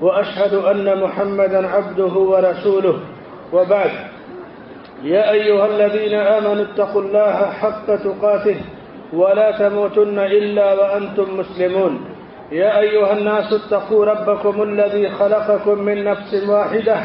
وأشهد أن محمدا عبده ورسوله. وبعد. يا أيها الذين آمنوا اتقوا الله حق تقاته ولا تموتن إلا وأنتم مسلمون. يا أيها الناس اتقوا ربكم الذي خلقكم من نفس واحدة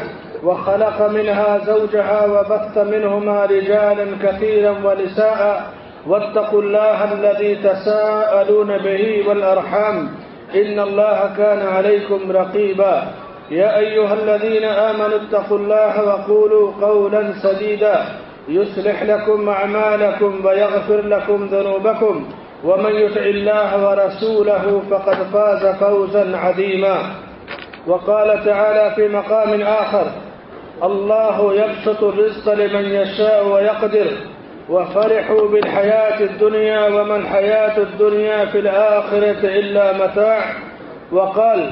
وخلق منها زوجها وبث منهما رجالا كثيرا ونساء. واتقوا الله الذي تساءلون به والأرحام. إن الله كان عليكم رقيبا. يا أيها الذين آمنوا اتقوا الله وقولوا قولا سديدا. يصلح لكم أعمالكم ويغفر لكم ذنوبكم. ومن يطع الله ورسوله فقد فاز فوزا عظيما. وقال تعالى في مقام آخر الله يبسط الرزق لمن يشاء ويقدر. وفرحوا بالحياة الدنيا وما الحياة الدنيا في الآخرة إلا متاع. وقال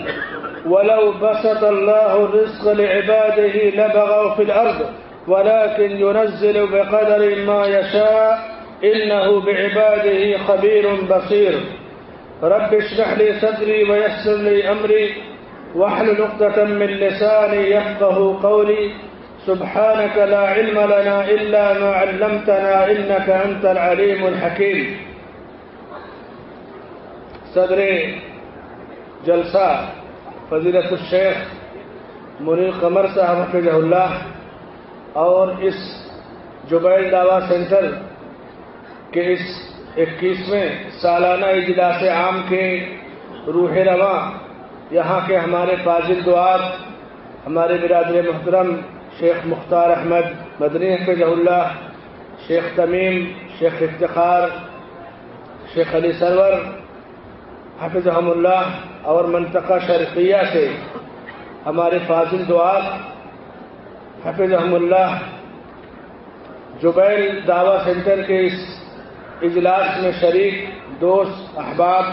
ولو بسط الله الرزق لعباده لبغوا في الأرض، ولكن ينزل بقدر ما يشاء، إنه بعباده خبير بصير. رب اشرح لي صدري ويسر لي أمري، واحلل عقدة من لساني يفقه قولي. سبحانك لا علم لنا إلا ما علمتنا إنك أنت العليم الحكيم. صدر جلسہ فضیلت الشیخ منیر قمر صاحب حفظ اللہ اور اس جبیل دعوی سینٹر کے اس اکیسویں سالانہ اجلاس عام کے روح رواں، یہاں کے ہمارے فاضل دعات، ہمارے برادر محترم شیخ مختار احمد، مدنی حفظ اللہ، شیخ تمیم، شیخ افتخار، شیخ علی سرور حفظ اللہ، اور منطقہ شرقیہ سے ہمارے فاضل دعات حفظ اللہ جبیل دعوی سینٹر کے اس اجلاس میں شریک دوست، احباب،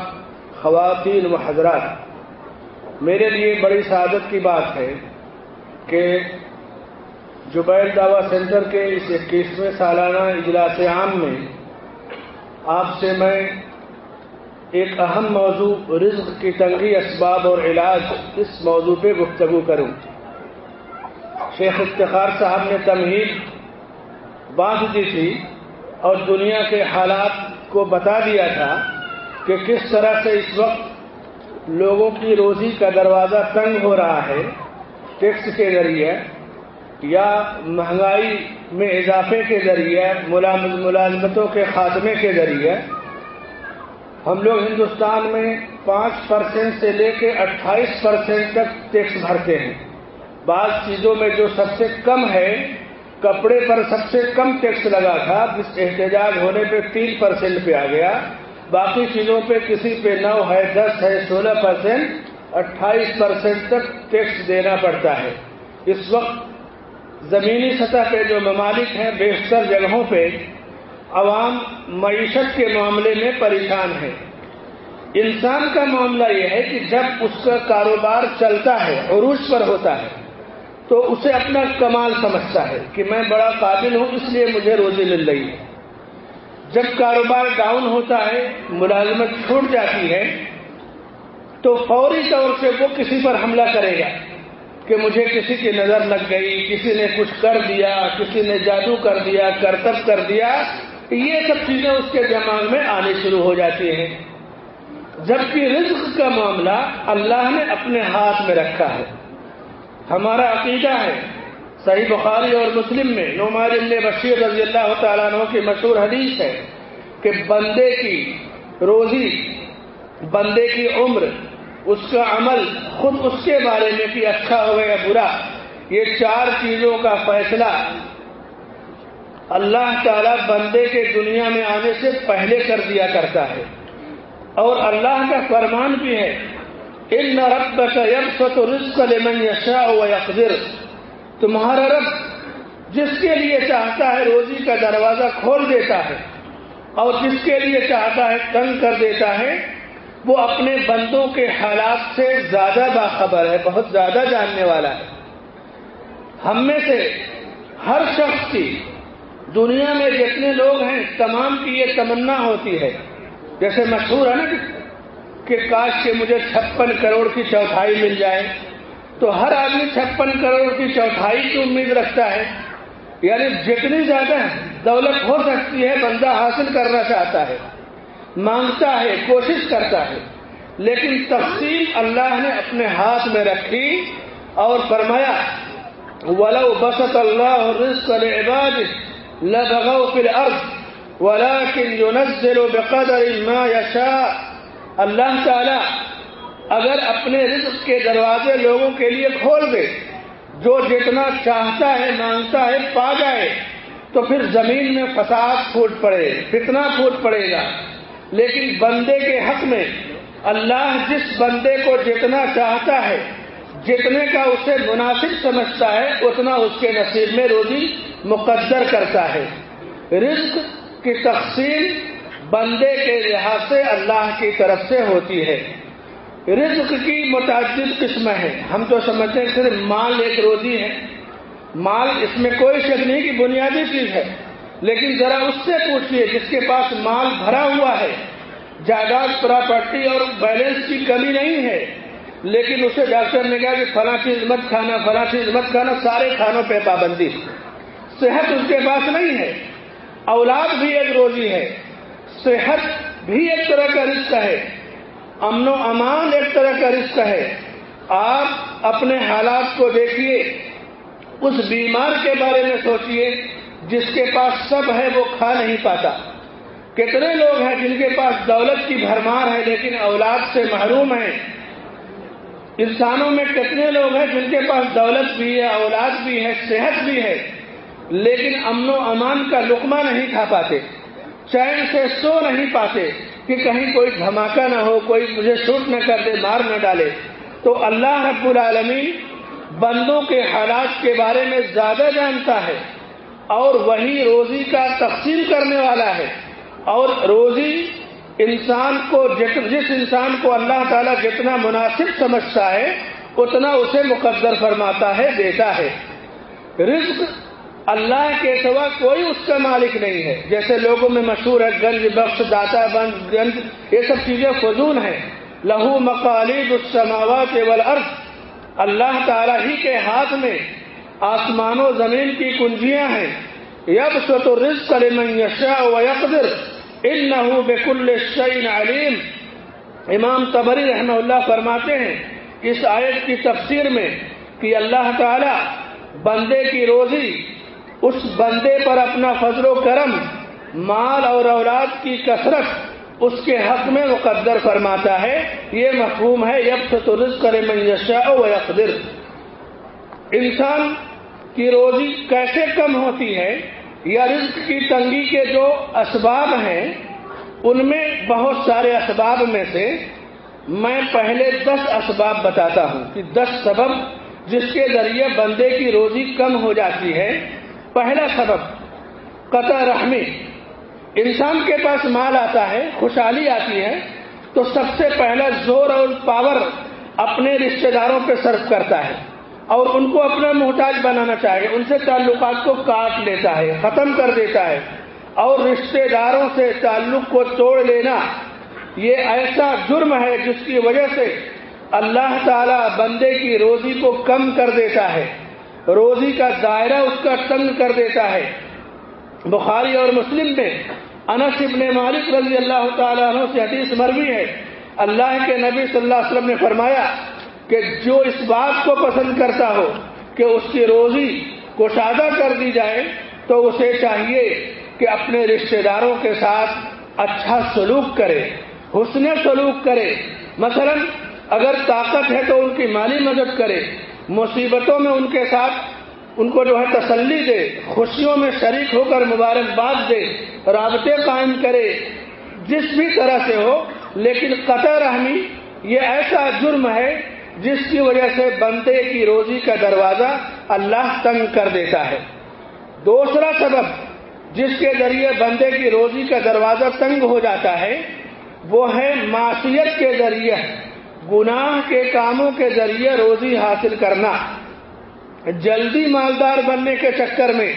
خواتین و حضرات، میرے لیے بڑی سعادت کی بات ہے کہ جبیل دعوی سینٹر کے اس اکیسویں سالانہ اجلاس عام میں آپ سے میں ایک اہم موضوع رزق کی تنگی اسباب اور علاج اس موضوع پہ گفتگو کروں۔ شیخ افتخار صاحب نے تمہید باندھ دی تھی اور دنیا کے حالات کو بتا دیا تھا کہ کس طرح سے اس وقت لوگوں کی روزی کا دروازہ تنگ ہو رہا ہے۔ ٹیکس کے ذریعے یا مہنگائی میں اضافے کے ذریعے ملازمتوں کے خاتمے کے ذریعے، ہم لوگ ہندوستان میں پانچ پرسینٹ سے لے کے اٹھائیس پرسینٹ تک ٹیکس بھرتے ہیں۔ بعض چیزوں میں جو سب سے کم ہے، کپڑے پر سب سے کم ٹیکس لگا تھا، جس احتجاج ہونے پہ تین پرسینٹ پہ آ گیا۔ باقی چیزوں پہ کسی پہ نو ہے، دس ہے، سولہ پرسینٹ اٹھائیس پرسینٹ تک ٹیکس دینا پڑتا ہے۔ اس وقت زمینی سطح پہ جو ممالک ہیں، بیشتر جگہوں پہ عوام معیشت کے معاملے میں پریشان ہے انسان کا معاملہ یہ ہے کہ جب اس کا کاروبار چلتا ہے، عروج پر ہوتا ہے، تو اسے اپنا کمال سمجھتا ہے کہ میں بڑا قابل ہوں، اس لیے مجھے روزی مل رہی ہے۔ جب کاروبار ڈاؤن ہوتا ہے، ملازمت چھوٹ جاتی ہے، تو فوری طور سے وہ کسی پر حملہ کرے گا۔ کہ مجھے کسی کی نظر لگ گئی، کسی نے کچھ کر دیا، کسی نے جادو کر دیا، کرتب کر دیا، یہ سب چیزیں اس کے دماغ میں آنے شروع ہو جاتی ہیں۔ جبکہ رزق کا معاملہ اللہ نے اپنے ہاتھ میں رکھا ہے۔ ہمارا عقیدہ ہے۔ صحیح بخاری اور مسلم میں نعمار بشیر رضی اللہ تعالیٰ عنہ کی مشہور حدیث ہے کہ بندے کی روزی، بندے کی عمر اس کا عمل خود اس کے بارے میں کہ اچھا ہو یا برا، یہ چار چیزوں کا فیصلہ اللہ تعالی بندے کے دنیا میں آنے سے پہلے کر دیا کرتا ہے۔ اور اللہ کا فرمان بھی ہے، ان رب کا رزق لمن یشاء و یقدر تمہارا رب جس کے لیے چاہتا ہے روزی کا دروازہ کھول دیتا ہے اور جس کے لیے چاہتا ہے تنگ کر دیتا ہے وہ اپنے بندوں کے حالات سے زیادہ باخبر ہے، بہت زیادہ جاننے والا ہے۔ ہم میں سے ہر شخص کی دنیا میں جتنے لوگ ہیں، تمام کی یہ تمنا ہوتی ہے۔ جیسے مشہور ہے نا کہ کاش کے مجھے چھپن کروڑ کی چوتھائی مل جائے۔ تو ہر آدمی چھپن کروڑ کی چوتھائی کی امید رکھتا ہے۔ یعنی جتنی زیادہ دولت ہو سکتی ہے، بندہ حاصل کرنا چاہتا ہے۔ مانگتا ہے، کوشش کرتا ہے۔ لیکن تقسیم اللہ نے اپنے ہاتھ میں رکھی اور فرمایا، ولو بسط اللہ رزق العباد لبغوا في الارض ولكن ينزل بقدر ما يشاء۔ اللہ تعالی اگر اپنے رزق کے دروازے لوگوں کے لیے کھول دے، جو جتنا چاہتا ہے، مانگتا ہے، پا جائے، تو پھر زمین میں فساد پھوٹ پڑے کتنا پھوٹ پڑے گا۔ لیکن بندے کے حق میں اللہ جس بندے کو جتنا چاہتا ہے، جتنے کا اسے مناسب سمجھتا ہے، اتنا اس کے نصیب میں روزی مقدر کرتا ہے۔ رزق کی تقسیم بندے کے لحاظ سے اللہ کی طرف سے ہوتی ہے۔ رزق کی متعدد قسمیں ہیں۔ ہم تو سمجھتے ہیں صرف مال ایک روزی ہے۔ مال اس میں کوئی شک نہیں کہ بنیادی چیز ہے۔ لیکن ذرا اس سے پوچھیے جس کے پاس مال بھرا ہوا ہے، جائیداد پراپرٹی اور بیلنس کی کمی نہیں ہے، لیکن اسے ڈاکٹر نے کہا کہ فلاں چیز مت کھانا، فلاں چیز مت کھانا، سارے کھانوں پہ پابندی۔ صحت اس کے پاس نہیں ہے۔ اولاد بھی ایک روزی ہے۔ صحت بھی ایک طرح کا رشتہ ہے۔ امن و امان ایک طرح کا رشتہ ہے۔ آپ اپنے حالات کو دیکھیے اس بیمار کے بارے میں سوچیے جس کے پاس سب ہے وہ کھا نہیں پاتا۔ کتنے لوگ ہیں جن کے پاس دولت کی بھرمار ہے لیکن اولاد سے محروم ہیں۔ انسانوں میں کتنے لوگ ہیں جن کے پاس دولت بھی ہے، اولاد بھی ہے، صحت بھی ہے، لیکن امن و امان کا لقمہ نہیں کھا پاتے۔ چین سے سو نہیں پاتے کہ کہیں کوئی دھماکہ نہ ہو، کوئی مجھے شوٹ نہ کر دے، مار نہ ڈالے۔ تو اللہ رب العالمین بندوں کے حالات کے بارے میں زیادہ جانتا ہے۔ اور وہی روزی کا تقسیم کرنے والا ہے۔ اور روزی انسان کو جس انسان کو اللہ تعالیٰ جتنا مناسب سمجھتا ہے، اتنا اسے مقدر فرماتا ہے، دیتا ہے۔ رزق اللہ کے سوا کوئی اس کا مالک نہیں ہے۔ جیسے لوگوں میں مشہور ہے، گنج، بخش، داتا، بند، گنج، یہ سب چیزیں فضول ہیں۔ لہو مقالید السماوات والارض۔ اللہ تعالی ہی کے ہاتھ میں آسمان و زمین کی کنجیاں ہیں۔ یب سوت رزق لمن یشاء و یقدر انه بكل شيء علیم۔ امام تبری رحمہ اللہ فرماتے ہیں اس آیت کی تفسیر میں کہ اللہ تعالی بندے کی روزی، اس بندے پر اپنا فضل و کرم، مال اور اولاد کی کثرت اس کے حق میں مقدر فرماتا ہے۔ یہ مفہوم ہے یب سے تو رزق کرے منجشا و یقدر انسان کی روزی کیسے کم ہوتی ہے یا رزق کی تنگی کے جو اسباب ہیں، ان میں بہت سارے اسباب میں سے میں پہلے دس اسباب بتاتا ہوں کہ دس سبب جس کے ذریعے بندے کی روزی کم ہو جاتی ہے۔ پہلا سبب، قطع رحمی۔ انسان کے پاس مال آتا ہے، خوشحالی آتی ہے، تو سب سے پہلا زور اور پاور اپنے رشتہ داروں پہ صرف کرتا ہے۔ اور ان کو اپنا محتاج بنانا چاہے، ان سے تعلقات کو کاٹ لیتا ہے، ختم کر دیتا ہے۔ اور رشتہ داروں سے تعلق کو توڑ لینا، یہ ایسا جرم ہے جس کی وجہ سے اللہ تعالی بندے کی روزی کو کم کر دیتا ہے۔ روزی کا دائرہ اس کا تنگ کر دیتا ہے۔ بخاری اور مسلم میں انس ابن مالک رضی اللہ تعالیٰ عنہ سے حدیث مربی ہے۔ اللہ کے نبی صلی اللہ علیہ وسلم نے فرمایا کہ جو اس بات کو پسند کرتا ہو کہ اس کی روزی کو کر دی جائے، تو اسے چاہیے کہ اپنے رشتہ داروں کے ساتھ اچھا سلوک کرے، حسن سلوک کرے۔ مثلا، اگر طاقت ہے تو ان کی مالی مدد کرے، مصیبتوں میں ان کے ساتھ ان کو جو ہے تسلی دے، خوشیوں میں شریک ہو کر مبارکباد دے، رابطے قائم کرے، جس بھی طرح سے ہو، لیکن قطع رحمی، یہ ایسا جرم ہے جس کی وجہ سے بندے کی روزی کا دروازہ اللہ تنگ کر دیتا ہے۔ دوسرا سبب جس کے ذریعے بندے کی روزی کا دروازہ تنگ ہو جاتا ہے، وہ ہے معاشیت کے ذریعے، گناہ کے کاموں کے ذریعے روزی حاصل کرنا۔ جلدی مالدار بننے کے چکر میں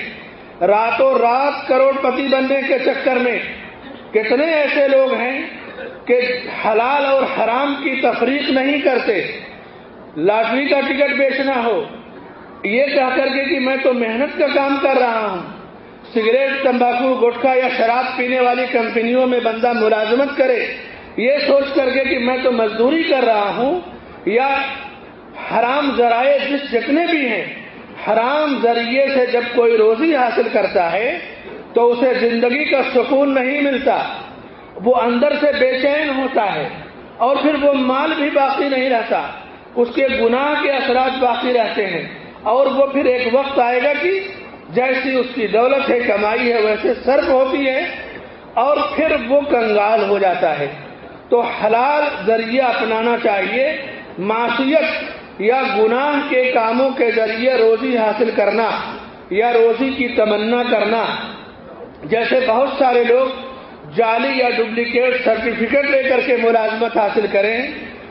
راتوں رات کروڑ پتی بننے کے چکر میں۔ کتنے ایسے لوگ ہیں کہ حلال اور حرام کی تفریق نہیں کرتے۔ لاٹری کا ٹکٹ بیچنا ہو۔ یہ کہہ کر کے کہ میں تو محنت کا کام کر رہا ہوں۔ سگریٹ، تمباکو، گٹکا یا شراب پینے والی کمپنیوں میں بندہ ملازمت کرے۔ یہ سوچ کر کے کہ میں تو مزدوری کر رہا ہوں یا حرام ذرائع جس جتنے بھی ہیں، حرام ذریعے سے جب کوئی روزی حاصل کرتا ہے تو اسے زندگی کا سکون نہیں ملتا۔ وہ اندر سے بے چین ہوتا ہے اور پھر وہ مال بھی باقی نہیں رہتا۔ اس کے گناہ کے اثرات باقی رہتے ہیں۔ اور وہ پھر ایک وقت آئے گا کہ جیسی اس کی دولت ہے، کمائی ہے، ویسے صرف ہوتی ہے اور پھر وہ کنگال ہو جاتا ہے۔ تو حلال ذریعہ اپنانا چاہیے معاشیت یا گناہ کے کاموں کے ذریعے روزی حاصل کرنا یا روزی کی تمنا کرنا۔ جیسے بہت سارے لوگ جعلی یا ڈپلیکیٹ سرٹیفکیٹ لے کر کے ملازمت حاصل کریں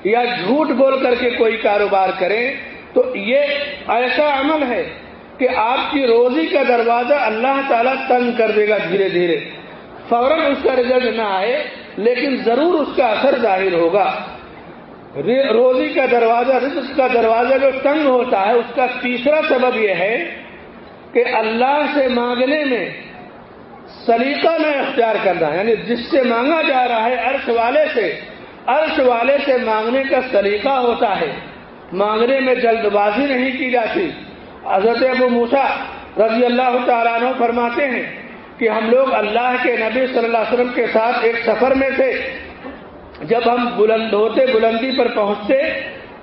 یا جھوٹ بول کر کے کوئی کاروبار کریں تو یہ ایسا عمل ہے کہ آپ کی روزی کا دروازہ اللہ تعالیٰ تنگ کر دے گا دھیرے دھیرے۔ فوراً اس کا رزلٹ نہ آئے، لیکن ضرور اس کا اثر ظاہر ہوگا۔ روزی کا دروازہ، رزق کا دروازہ جو تنگ ہوتا ہے، اس کا تیسرا سبب یہ ہے کہ اللہ سے مانگنے میں سلیقہ نہ اختیار کرنا یعنی جس سے مانگا جا رہا ہے، عرش والے سے عرش والے سے مانگنے کا سلیقہ ہوتا ہے۔ مانگنے میں جلد بازی نہیں کی جاتی۔ حضرت ابو موسا رضی اللہ تعالیٰ عنہ فرماتے ہیں کہ ہم لوگ اللہ کے نبی صلی اللہ علیہ وسلم کے ساتھ ایک سفر میں تھے۔ جب ہم بلند ہوتے، بلندی پر پہنچتے،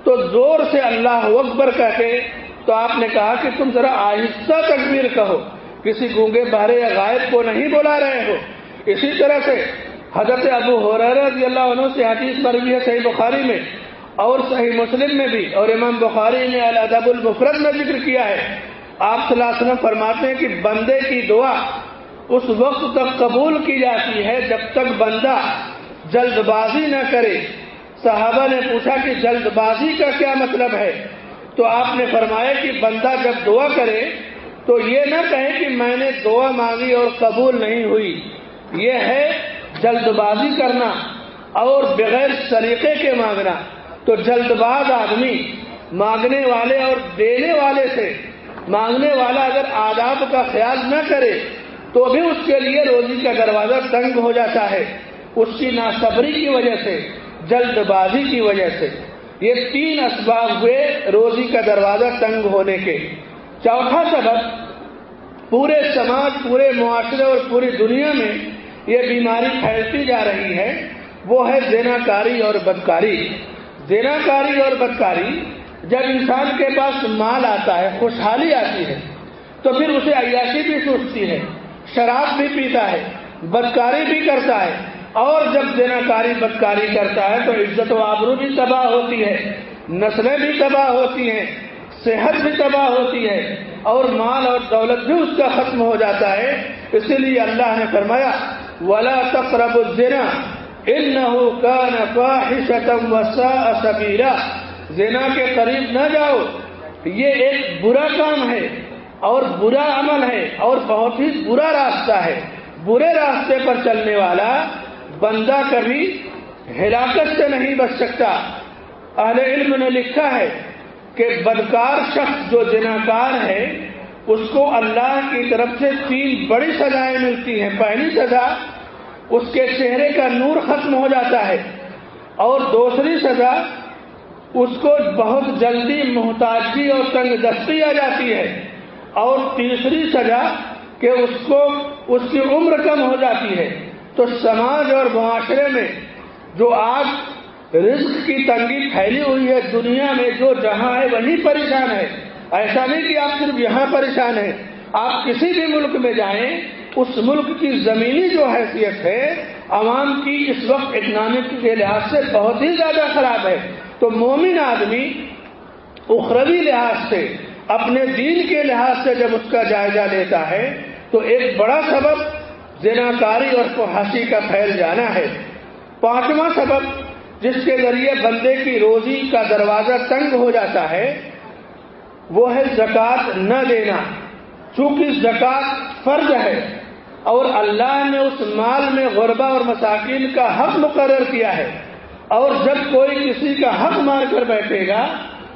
تو زور سے اللہ اکبر کہتے۔ تو آپ نے کہا کہ تم ذرا آہستہ تکبیر کہو۔ کسی گونگے بہرے یا غائب کو نہیں بلا رہے ہو۔ اسی طرح سے حضرت ابو رضی اللہ عنہ سے حدیث مروی ہے صحیح بخاری میں اور صحیح مسلم میں بھی اور امام بخاری نے الادب المفرد میں ذکر کیا ہے۔ آپ صلی اللہ علیہ وسلم فرماتے ہیں کہ بندے کی دعا اس وقت تک قبول کی جاتی ہے جب تک بندہ جلد بازی نہ کرے۔ صحابہ نے پوچھا کہ جلد بازی کا کیا مطلب ہے؟ تو آپ نے فرمایا کہ بندہ جب دعا کرے تو یہ نہ کہے کہ میں نے دعا مانگی اور قبول نہیں ہوئی۔ یہ ہے جلد بازی کرنا اور بغیر سلیقے کے مانگنا تو جلد باز آدمی مانگنے والے اور دینے والے سے مانگنے والا اگر آداب کا خیال نہ کرے تو بھی اس کے لیے روزی کا دروازہ تنگ ہو جاتا ہے۔ اس کی ناصبری کی وجہ سے جلد بازی کی وجہ سے۔ یہ تین اسباب ہوئے روزی کا دروازہ تنگ ہونے کے۔ چوتھا سبب، پورے سماج، پورے معاشرے اور پوری دنیا میں یہ بیماری پھیلتی جا رہی ہے، وہ ہے زینا کاری اور بدکاری۔ دینا کاری اور بدکاری، جب انسان کے پاس مال آتا ہے، خوشحالی آتی ہے، تو پھر اسے عیاشی بھی سوچتی ہے، شراب بھی پیتا ہے، بدکاری بھی کرتا ہے۔ اور جب دینا کاری بدکاری کرتا ہے، تو عزت و آبرو بھی تباہ ہوتی ہے، نسلیں بھی تباہ ہوتی ہیں، صحت بھی تباہ ہوتی ہے، اور مال اور دولت بھی اس کا ختم ہو جاتا ہے۔ اسی لیے اللہ نے فرمایا ولا تقرب الزنا. سبیرا زنا کے قریب نہ جاؤ. یہ ایک برا کام ہے اور برا عمل ہے اور بہت ہی برا راستہ ہے. برے راستے پر چلنے والا بندہ کبھی ہلاکت سے نہیں بچ سکتا. اہل علم نے لکھا ہے کہ بدکار شخص جو جناکار ہے اس کو اللہ کی طرف سے تین بڑی سزائیں ملتی ہیں۔ پہلی سزا اس کے چہرے کا نور ختم ہو جاتا ہے اور دوسری سزا اس کو بہت جلدی محتاجی اور تنگ دستی آ جاتی ہے۔ اور تیسری سزا کہ اس کو اس کی عمر کم ہو جاتی ہے۔ تو سماج اور معاشرے میں جو آج رزق کی تنگی پھیلی ہوئی ہے، دنیا میں جو جہاں ہے وہی پریشان ہے۔ ایسا نہیں کہ آپ صرف یہاں پریشان ہیں، آپ کسی بھی ملک میں جائیں، اس ملک کی زمینی جو حیثیت ہے، عوام کی اس وقت اکنامک کے لحاظ سے بہت ہی زیادہ خراب ہے۔ تو مومن آدمی اخروی لحاظ سے، اپنے دین کے لحاظ سے جب اس کا جائزہ لیتا ہے، تو ایک بڑا سبب زناکاری اور فحاشی کا پھیل جانا ہے۔ پانچواں سبب، جس کے ذریعے بندے کی روزی کا دروازہ تنگ ہو جاتا ہے وہ ہے زکوٰۃ نہ دینا، چونکہ زکوٰۃ فرض ہے۔ اور اللہ نے اس مال میں غربہ اور مساکین کا حق مقرر کیا ہے۔ اور جب کوئی کسی کا حق مار کر بیٹھے گا،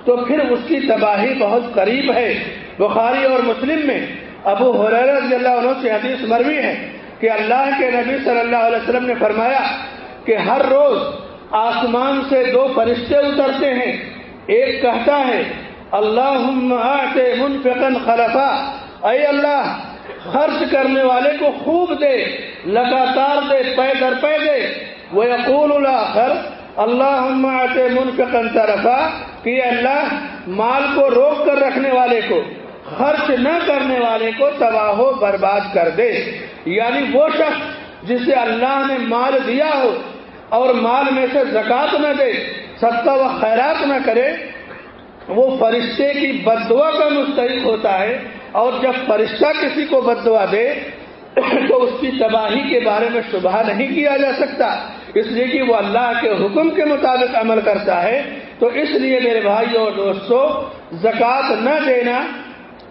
تو پھر اس کی تباہی بہت قریب ہے۔ بخاری اور مسلم میں ابو رضی اللہ عنہ سے حدیث مروی ہے کہ اللہ کے نبی صلی اللہ علیہ وسلم نے فرمایا کہ ہر روز آسمان سے دو فرشتے اترتے ہیں۔ ایک کہتا ہے اللہ منفقن خلفا۔ اے اللہ، خرچ کرنے والے کو خوب دے، لگاتار دے، پے در پے دے۔ وہ یقول الاخر اللہ منفقن طرفا، کہ اللہ، مال کو روک کر رکھنے والے کو، خرچ نہ کرنے والے کو تباہ و برباد کر دے۔ یعنی وہ شخص جسے اللہ نے مال دیا ہو اور مال میں سے زکات نہ دے ستہ و خیرات نہ کرے وہ فرشتے کی بدوا کا مستحق ہوتا ہے اور جب فرشتہ کسی کو بدوا دے تو اس کی تباہی کے بارے میں شبہ نہیں کیا جا سکتا۔ اس لیے کہ وہ اللہ کے حکم کے مطابق عمل کرتا ہے۔ تو اس لیے میرے بھائی اور دوستوں زکوٰۃ نہ دینا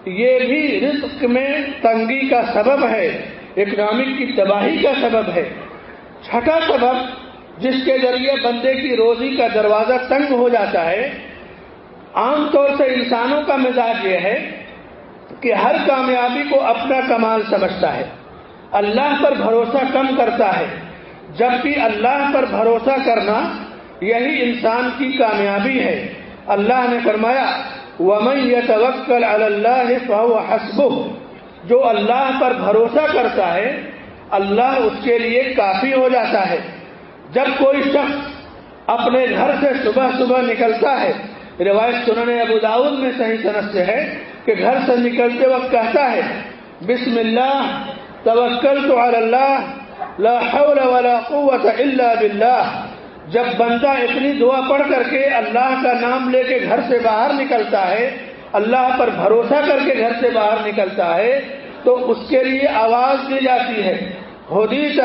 یہ بھی رزق میں تنگی کا سبب ہے اکنامک کی تباہی کا سبب ہے۔ چھٹا سبب جس کے ذریعے بندے کی روزی کا دروازہ تنگ ہو جاتا ہے عام طور سے انسانوں کا مزاج یہ ہے کہ ہر کامیابی کو اپنا کمال سمجھتا ہے۔ اللہ پر بھروسہ کم کرتا ہے۔ جبکہ اللہ پر بھروسہ کرنا یہی انسان کی کامیابی ہے۔ اللہ نے فرمایا، ومن يتوکل علی اللہ فهو حسبه جو اللہ پر بھروسہ کرتا ہے، اللہ اس کے لیے کافی ہو جاتا ہے۔ جب کوئی شخص اپنے گھر سے صبح صبح نکلتا ہے روایت سننے ابو داود میں صحیح صنعت سے ہے کہ گھر سے نکلتے وقت کہتا ہے، بسم اللہ توکل تو اللہ، لا حول ولا قوت الا باللہ۔ جب بندہ اتنی دعا پڑھ کر کے اللہ کا نام لے کے گھر سے باہر نکلتا ہے، اللہ پر بھروسہ کر کے گھر سے باہر نکلتا ہے، تو اس کے لیے آواز دی جاتی ہے۔ حدیث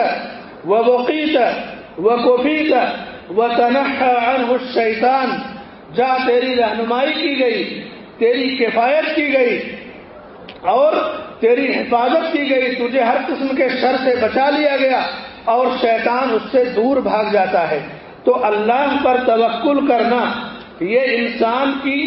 و وقیت و کوفیت و تنخ الشیطان۔ جا تیری رہنمائی کی گئی، تیری کفایت کی گئی، اور تیری حفاظت کی گئی، تجھے ہر قسم کے شر سے بچا لیا گیا اور شیطان اس سے دور بھاگ جاتا ہے۔ تو اللہ پر توکل کرنا، یہ انسان کی،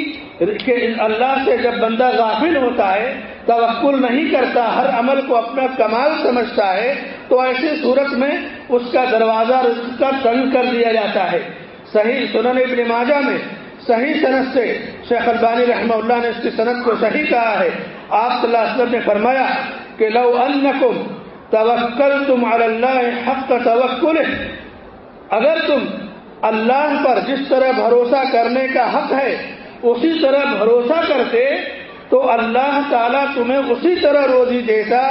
کہ اللہ سے جب بندہ غافل ہوتا ہے، توکل نہیں کرتا، ہر عمل کو اپنا کمال سمجھتا ہے، تو ایسی صورت میں اس کا دروازہ رزق کا تنگ کر دیا جاتا ہے۔ صحیح سنن ابن ماجہ میں صحیح صنعت سے شیخ البانی رحمہ اللہ نے اس کی صنعت کو صحیح کہا ہے۔ آپ صلی اللہ علیہ وسلم نے فرمایا کہ لو انکم توکل تم اللہ حق توکل اگر تم اللہ پر جس طرح بھروسہ کرنے کا حق ہے، اسی طرح بھروسہ کرتے، تو اللہ تعالیٰ تمہیں اسی طرح روزی دیتا،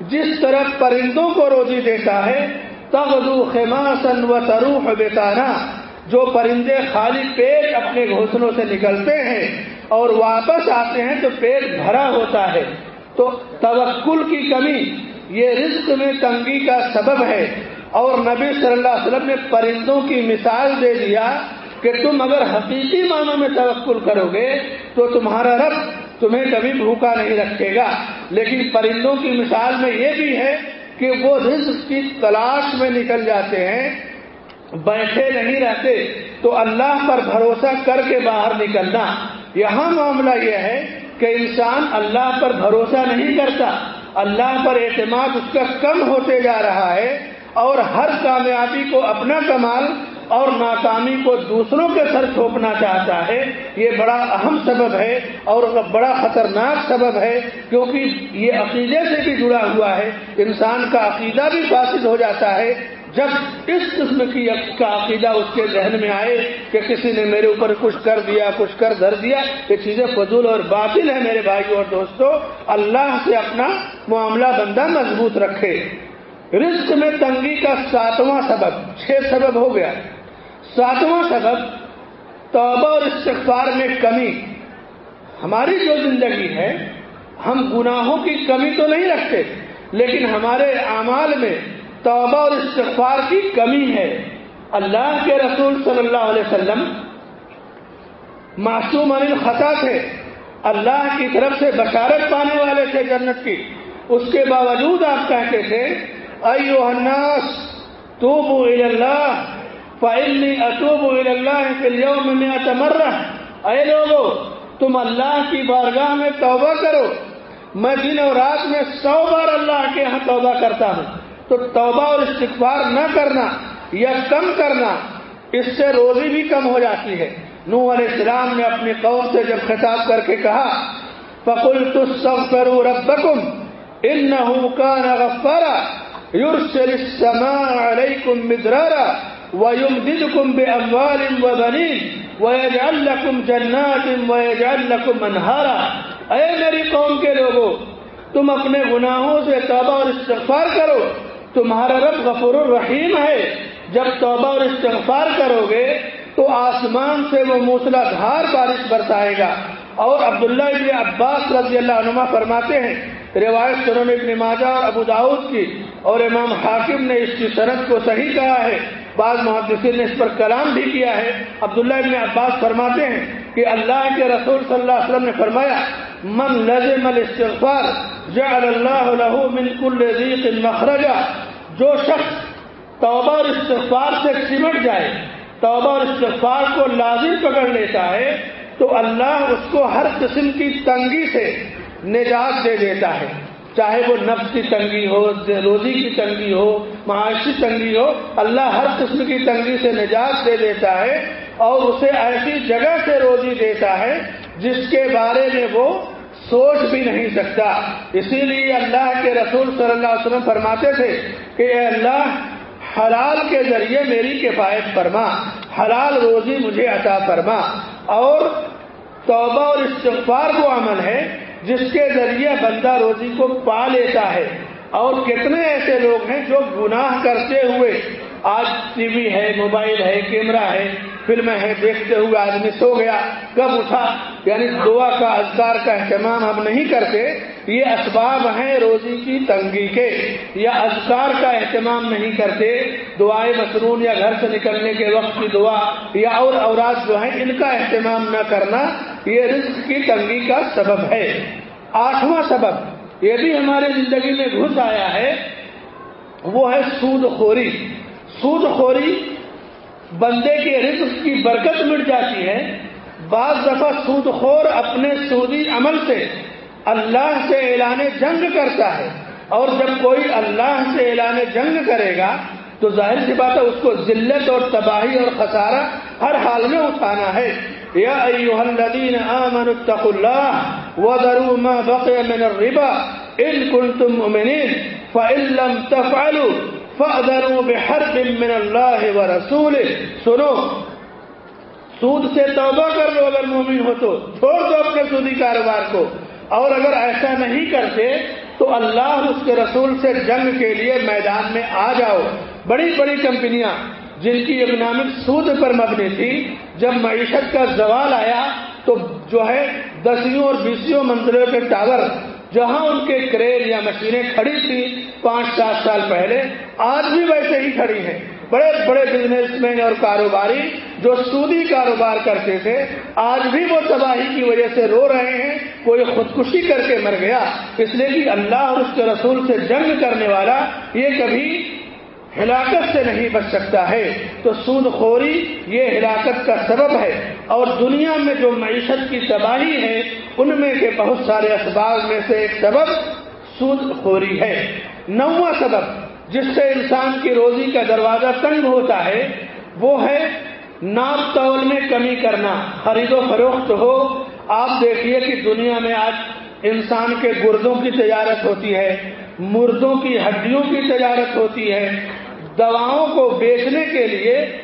جس طرح پرندوں کو روزی دیتا ہے، تغدو خماسن و تروح بیتانا جو پرندے خالی پیٹ اپنے گھونسلوں سے نکلتے ہیں اور واپس آتے ہیں تو پیٹ بھرا ہوتا ہے تو توکل کی کمی یہ رزق میں تنگی کا سبب ہے اور نبی صلی اللہ علیہ وسلم نے پرندوں کی مثال دے دیا کہ تم اگر حقیقی معنوں میں توکل کرو گے تو تمہارا رب تمہیں کبھی بھوکا نہیں رکھے گا۔ لیکن پرندوں کی مثال میں یہ بھی ہے کہ وہ رزق کی تلاش میں نکل جاتے ہیں بیٹھے نہیں رہتے تو اللہ پر بھروسہ کر کے باہر نکلنا۔ یہاں معاملہ یہ ہے کہ انسان اللہ پر بھروسہ نہیں کرتا، اللہ پر اعتماد اس کا کم ہوتے جا رہا ہے اور ہر کامیابی کو اپنا کمال اور ناکامی کو دوسروں کے سر تھوپنا چاہتا ہے۔ یہ بڑا اہم سبب ہے اور بڑا خطرناک سبب ہے کیونکہ یہ عقیدے سے بھی جڑا ہوا ہے۔ انسان کا عقیدہ بھی فاصل ہو جاتا ہے جب اس قسم کی کا عقیدہ اس کے ذہن میں آئے کہ کسی نے میرے اوپر کچھ کر دیا، کچھ کر دھر دیا، یہ چیزیں فضول اور باطل ہیں میرے بھائی اور دوستوں اللہ سے اپنا معاملہ بندہ مضبوط رکھے۔ رزق میں تنگی کا ساتواں سبب، چھ سبب ہو گیا۔ ساتواں سبب، توبہ اور استغفار میں کمی۔ ہماری جو زندگی ہے، ہم گناہوں کی کمی تو نہیں رکھتے، لیکن ہمارے اعمال میں توبہ اور استغفار کی کمی ہے۔ اللہ کے رسول صلی اللہ علیہ وسلم معصوم علی خطا تھے۔ اللہ کی طرف سے بشارت پانے والے تھے جنت کی۔ اس کے باوجود آپ کہتے تھے ایو الناس، توبو اللہ فعلی اطوب اللہ کے اليوم میں اتمرہ اے لوگو، تم اللہ کی بارگاہ میں توبہ کرو۔ میں دن اور رات میں سو بار اللہ کے یہاں توبہ کرتا ہوں۔ تو توبہ اور استغفار نہ کرنا یا کم کرنا، اس سے روزی بھی کم ہو جاتی ہے۔ نو علیہ السلام نے اپنی قوم سے جب خطاب کر کے کہا فکل تو سب کرو رب بکم ان غفارا يرسل السماء عليكم مدرارا ويمددكم بأموال وبنين ويجعل لكم جنات ويجعل لكم انهارا اے میری قوم کے لوگوں تم اپنے گناہوں سے توبہ اور استغفار کرو۔ تمہارا رب غفور الرحیم ہے۔ جب توبہ اور استغفار کرو گے، تو آسمان سے وہ موسلا دھار بارش برسائے گا۔ اور عبداللہ ابن عباس رضی اللہ عنہ فرماتے ہیں، روایت سنن ابن ماجہ اور ابو داود کی، اور امام حاکم نے اس کی صنعت کو صحیح کہا ہے۔ بعض محدثین نے اس پر کلام بھی کیا ہے۔ عبداللہ ابن عباس فرماتے ہیں کہ اللہ کے رسول صلی اللہ علیہ وسلم نے فرمایا، من لزم الاستغفار جعل اللہ له من كل ضيق مخرجا جو شخص توبہ اور استغفار سے سمٹ جائے، توبہ اور استغفار کو لازم پکڑ لیتا ہے، تو اللہ اس کو ہر قسم کی تنگی سے نجات دے دیتا ہے۔ چاہے وہ نفس کی تنگی ہو، روزی کی تنگی ہو، معاشی تنگی ہو، اللہ ہر قسم کی تنگی سے نجات دے دیتا ہے۔ اور اسے ایسی جگہ سے روزی دیتا ہے جس کے بارے میں وہ سوچ بھی نہیں سکتا۔ اسی لیے اللہ کے رسول صلی اللہ علیہ وسلم فرماتے تھے کہ اے اللہ، حلال کے ذریعے میری کفایت فرما، حلال روزی مجھے عطا فرما۔ اور توبہ اور استغفار کو عمل ہے جس کے ذریعے بندہ روزی کو پا لیتا ہے۔ اور کتنے ایسے لوگ ہیں جو گناہ کرتے ہوئے آج ٹی وی ہے، موبائل ہے، کیمرہ ہے، فلمیں ہیں، دیکھتے ہوئے آدمی سو گیا، کب اٹھا؟ یعنی دعا کا اذکار کا اہتمام ہم نہیں کرتے، یہ اسباب ہیں روزی کی تنگی کے، یا اذکار کا اہتمام نہیں کرتے دعائیں مصنون یا گھر سے نکلنے کے وقت کی دعا، یا اور اوراد جو ہیں، ان کا اہتمام نہ کرنا، یہ رزق کی تنگی کا سبب ہے۔ آٹھواں سبب، یہ بھی ہمارے زندگی میں گھس آیا ہے، وہ ہے سود خوری۔ سود خوری بندے کے رزق کی برکت مٹ جاتی ہے۔ بعض دفعہ سود خور اپنے سودی عمل سے اللہ سے اعلان جنگ کرتا ہے اور جب کوئی اللہ سے اعلان جنگ کرے گا تو ظاہر سی بات ہے اس کو ذلت اور تباہی اور خسارہ ہر حال میں اٹھانا ہے۔ یا ایوہ الذین آمنوا اتقوا اللہ وذروا ما بقی من الربا ان کنتم مؤمنین فإن لم تفعلوا فأذنوا بحرب من اللہ ورسولہ سنو، سود سے توبہ کر لو اگر مومن ہو تو۔ چھوڑ دو اپنے سودی کاروبار کو۔ اور اگر ایسا نہیں کرتے تو اللہ اس کے رسول سے جنگ کے لیے میدان میں آ جاؤ۔ بڑی بڑی کمپنیاں جن کی اکنامک سود پر مبنی تھی، جب معیشت کا زوال آیا تو جو ہے دسیوں اور بیسوں منزلوں کے ٹاور جہاں ان کے کریل یا مشینیں کھڑی تھیں پانچ سات سال پہلے، آج بھی ویسے ہی کھڑی ہیں۔ بڑے بڑے بزنس مین اور کاروباری جو سودی کاروبار کرتے تھے، آج بھی وہ تباہی کی وجہ سے رو رہے ہیں، کوئی خودکشی کر کے مر گیا۔ اس لیے کہ اللہ اور اس کے رسول سے جنگ کرنے والا یہ کبھی ہلاکت سے نہیں بچ سکتا ہے۔ تو سود خوری یہ ہلاکت کا سبب ہے۔ اور دنیا میں جو معیشت کی تباہی ہے، ان میں کے بہت سارے اسباب میں سے ایک سبب سود خوری ہے۔ نواں سبب جس سے انسان کی روزی کا دروازہ تنگ ہوتا ہے، وہ ہے ناپ تول میں کمی کرنا۔ خرید و فروخت ہو، آپ دیکھیے کہ دنیا میں آج انسان کے گردوں کی تجارت ہوتی ہے، مردوں کی ہڈیوں کی تجارت ہوتی ہے۔ دواؤں کو بیچنے کے لیے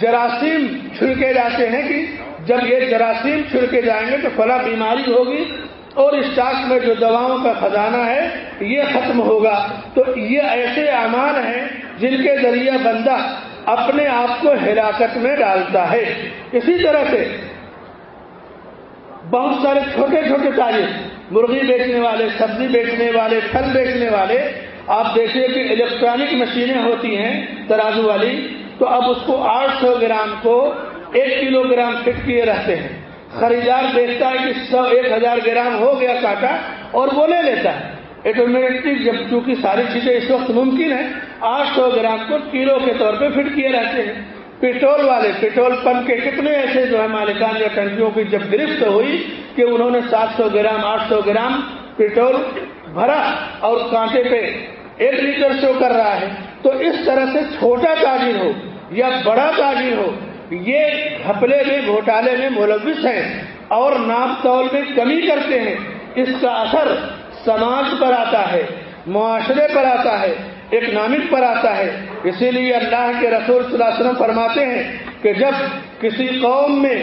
جراثیم چھڑکے جاتے ہیں کہ جب یہ جراثیم چھڑکے جائیں گے تو فلاں بیماری ہوگی اور اسٹاک میں جو دواؤں کا خزانہ ہے یہ ختم ہوگا۔ تو یہ ایسے اعمال ہیں جن کے ذریعے بندہ اپنے آپ کو ہلاکت میں ڈالتا ہے۔ اسی طرح سے بہت سارے چھوٹے چھوٹے تاجر، مرغی بیچنے والے، سبزی بیچنے والے، پھل بیچنے والے آپ دیکھیے کہ الیکٹرانک مشینیں ہوتی ہیں ترازو والی، تو اب اس کو آٹھ سو گرام کو ایک کلو گرام فٹ کیے رہتے ہیں۔ خریدار دیکھتا ہے کہ سو، ایک ہزار گرام ہو گیا کاٹا اور وہ لے لیتا ہے۔ آٹومیٹک جب چونکہ ساری چیزیں اس وقت ممکن ہے آٹھ سو گرام کو کلو کے طور پہ فٹ کیے رہتے ہیں۔ پیٹرول والے، پیٹرول پمپ کے کتنے ایسے جو ہے مالکان یا ٹنکیوں کی جب گرفت ہوئی کہ انہوں نے سات سو گرام، آٹھ سو گرام پیٹرول بھرا اور کانٹے پہ ایک لیٹر شو کر رہا ہے، تو اس طرح سے چھوٹا تاجر ہو یا بڑا تاجر ہو، یہ گھپلے میں، گھوٹالے میں ملوث ہیں اور ناپ تول میں کمی کرتے ہیں۔ اس کا اثر سماج پر آتا ہے، معاشرے پر آتا ہے، اکنامک پر آتا ہے۔ اسی لیے اللہ کے رسول صلی اللہ علیہ وسلم فرماتے ہیں کہ جب کسی قوم میں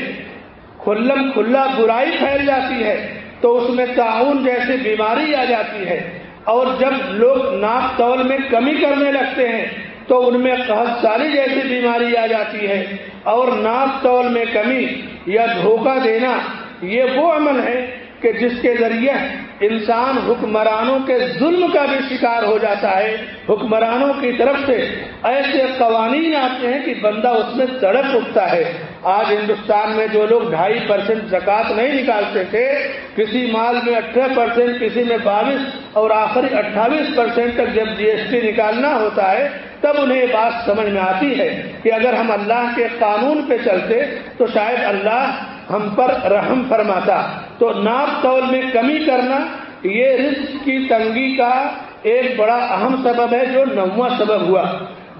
کھلم کھلا برائی پھیل جاتی ہے، تو اس میں تعاون جیسی بیماری آ جاتی ہے۔ اور جب لوگ ناپ تول میں کمی کرنے لگتے ہیں، تو ان میں قحط ساری جیسی بیماری آ جاتی ہے۔ اور ناپ تول میں کمی یا دھوکہ دینا، یہ وہ عمل ہے کہ جس کے ذریعے انسان حکمرانوں کے ظلم کا بھی شکار ہو جاتا ہے۔ حکمرانوں کی طرف سے ایسے قوانین آتے ہیں کہ بندہ اس میں تڑپ اٹھتا ہے۔ آج ہندوستان میں جو لوگ ڈھائی پرسینٹ زکات نہیں نکالتے تھے، کسی مال میں اٹھارہ پرسینٹ کسی میں باویس اور آخری اٹھائیس پرسینٹ تک جب جی ایس ٹی نکالنا ہوتا ہے، تب انہیں یہ بات سمجھ میں آتی ہے کہ اگر ہم اللہ کے قانون پہ چلتے تو شاید اللہ ہم پر رحم فرماتا۔ تو ناپ تول میں کمی کرنا، یہ رزق کی تنگی کا ایک بڑا اہم سبب ہے جو نواں سبب ہوا۔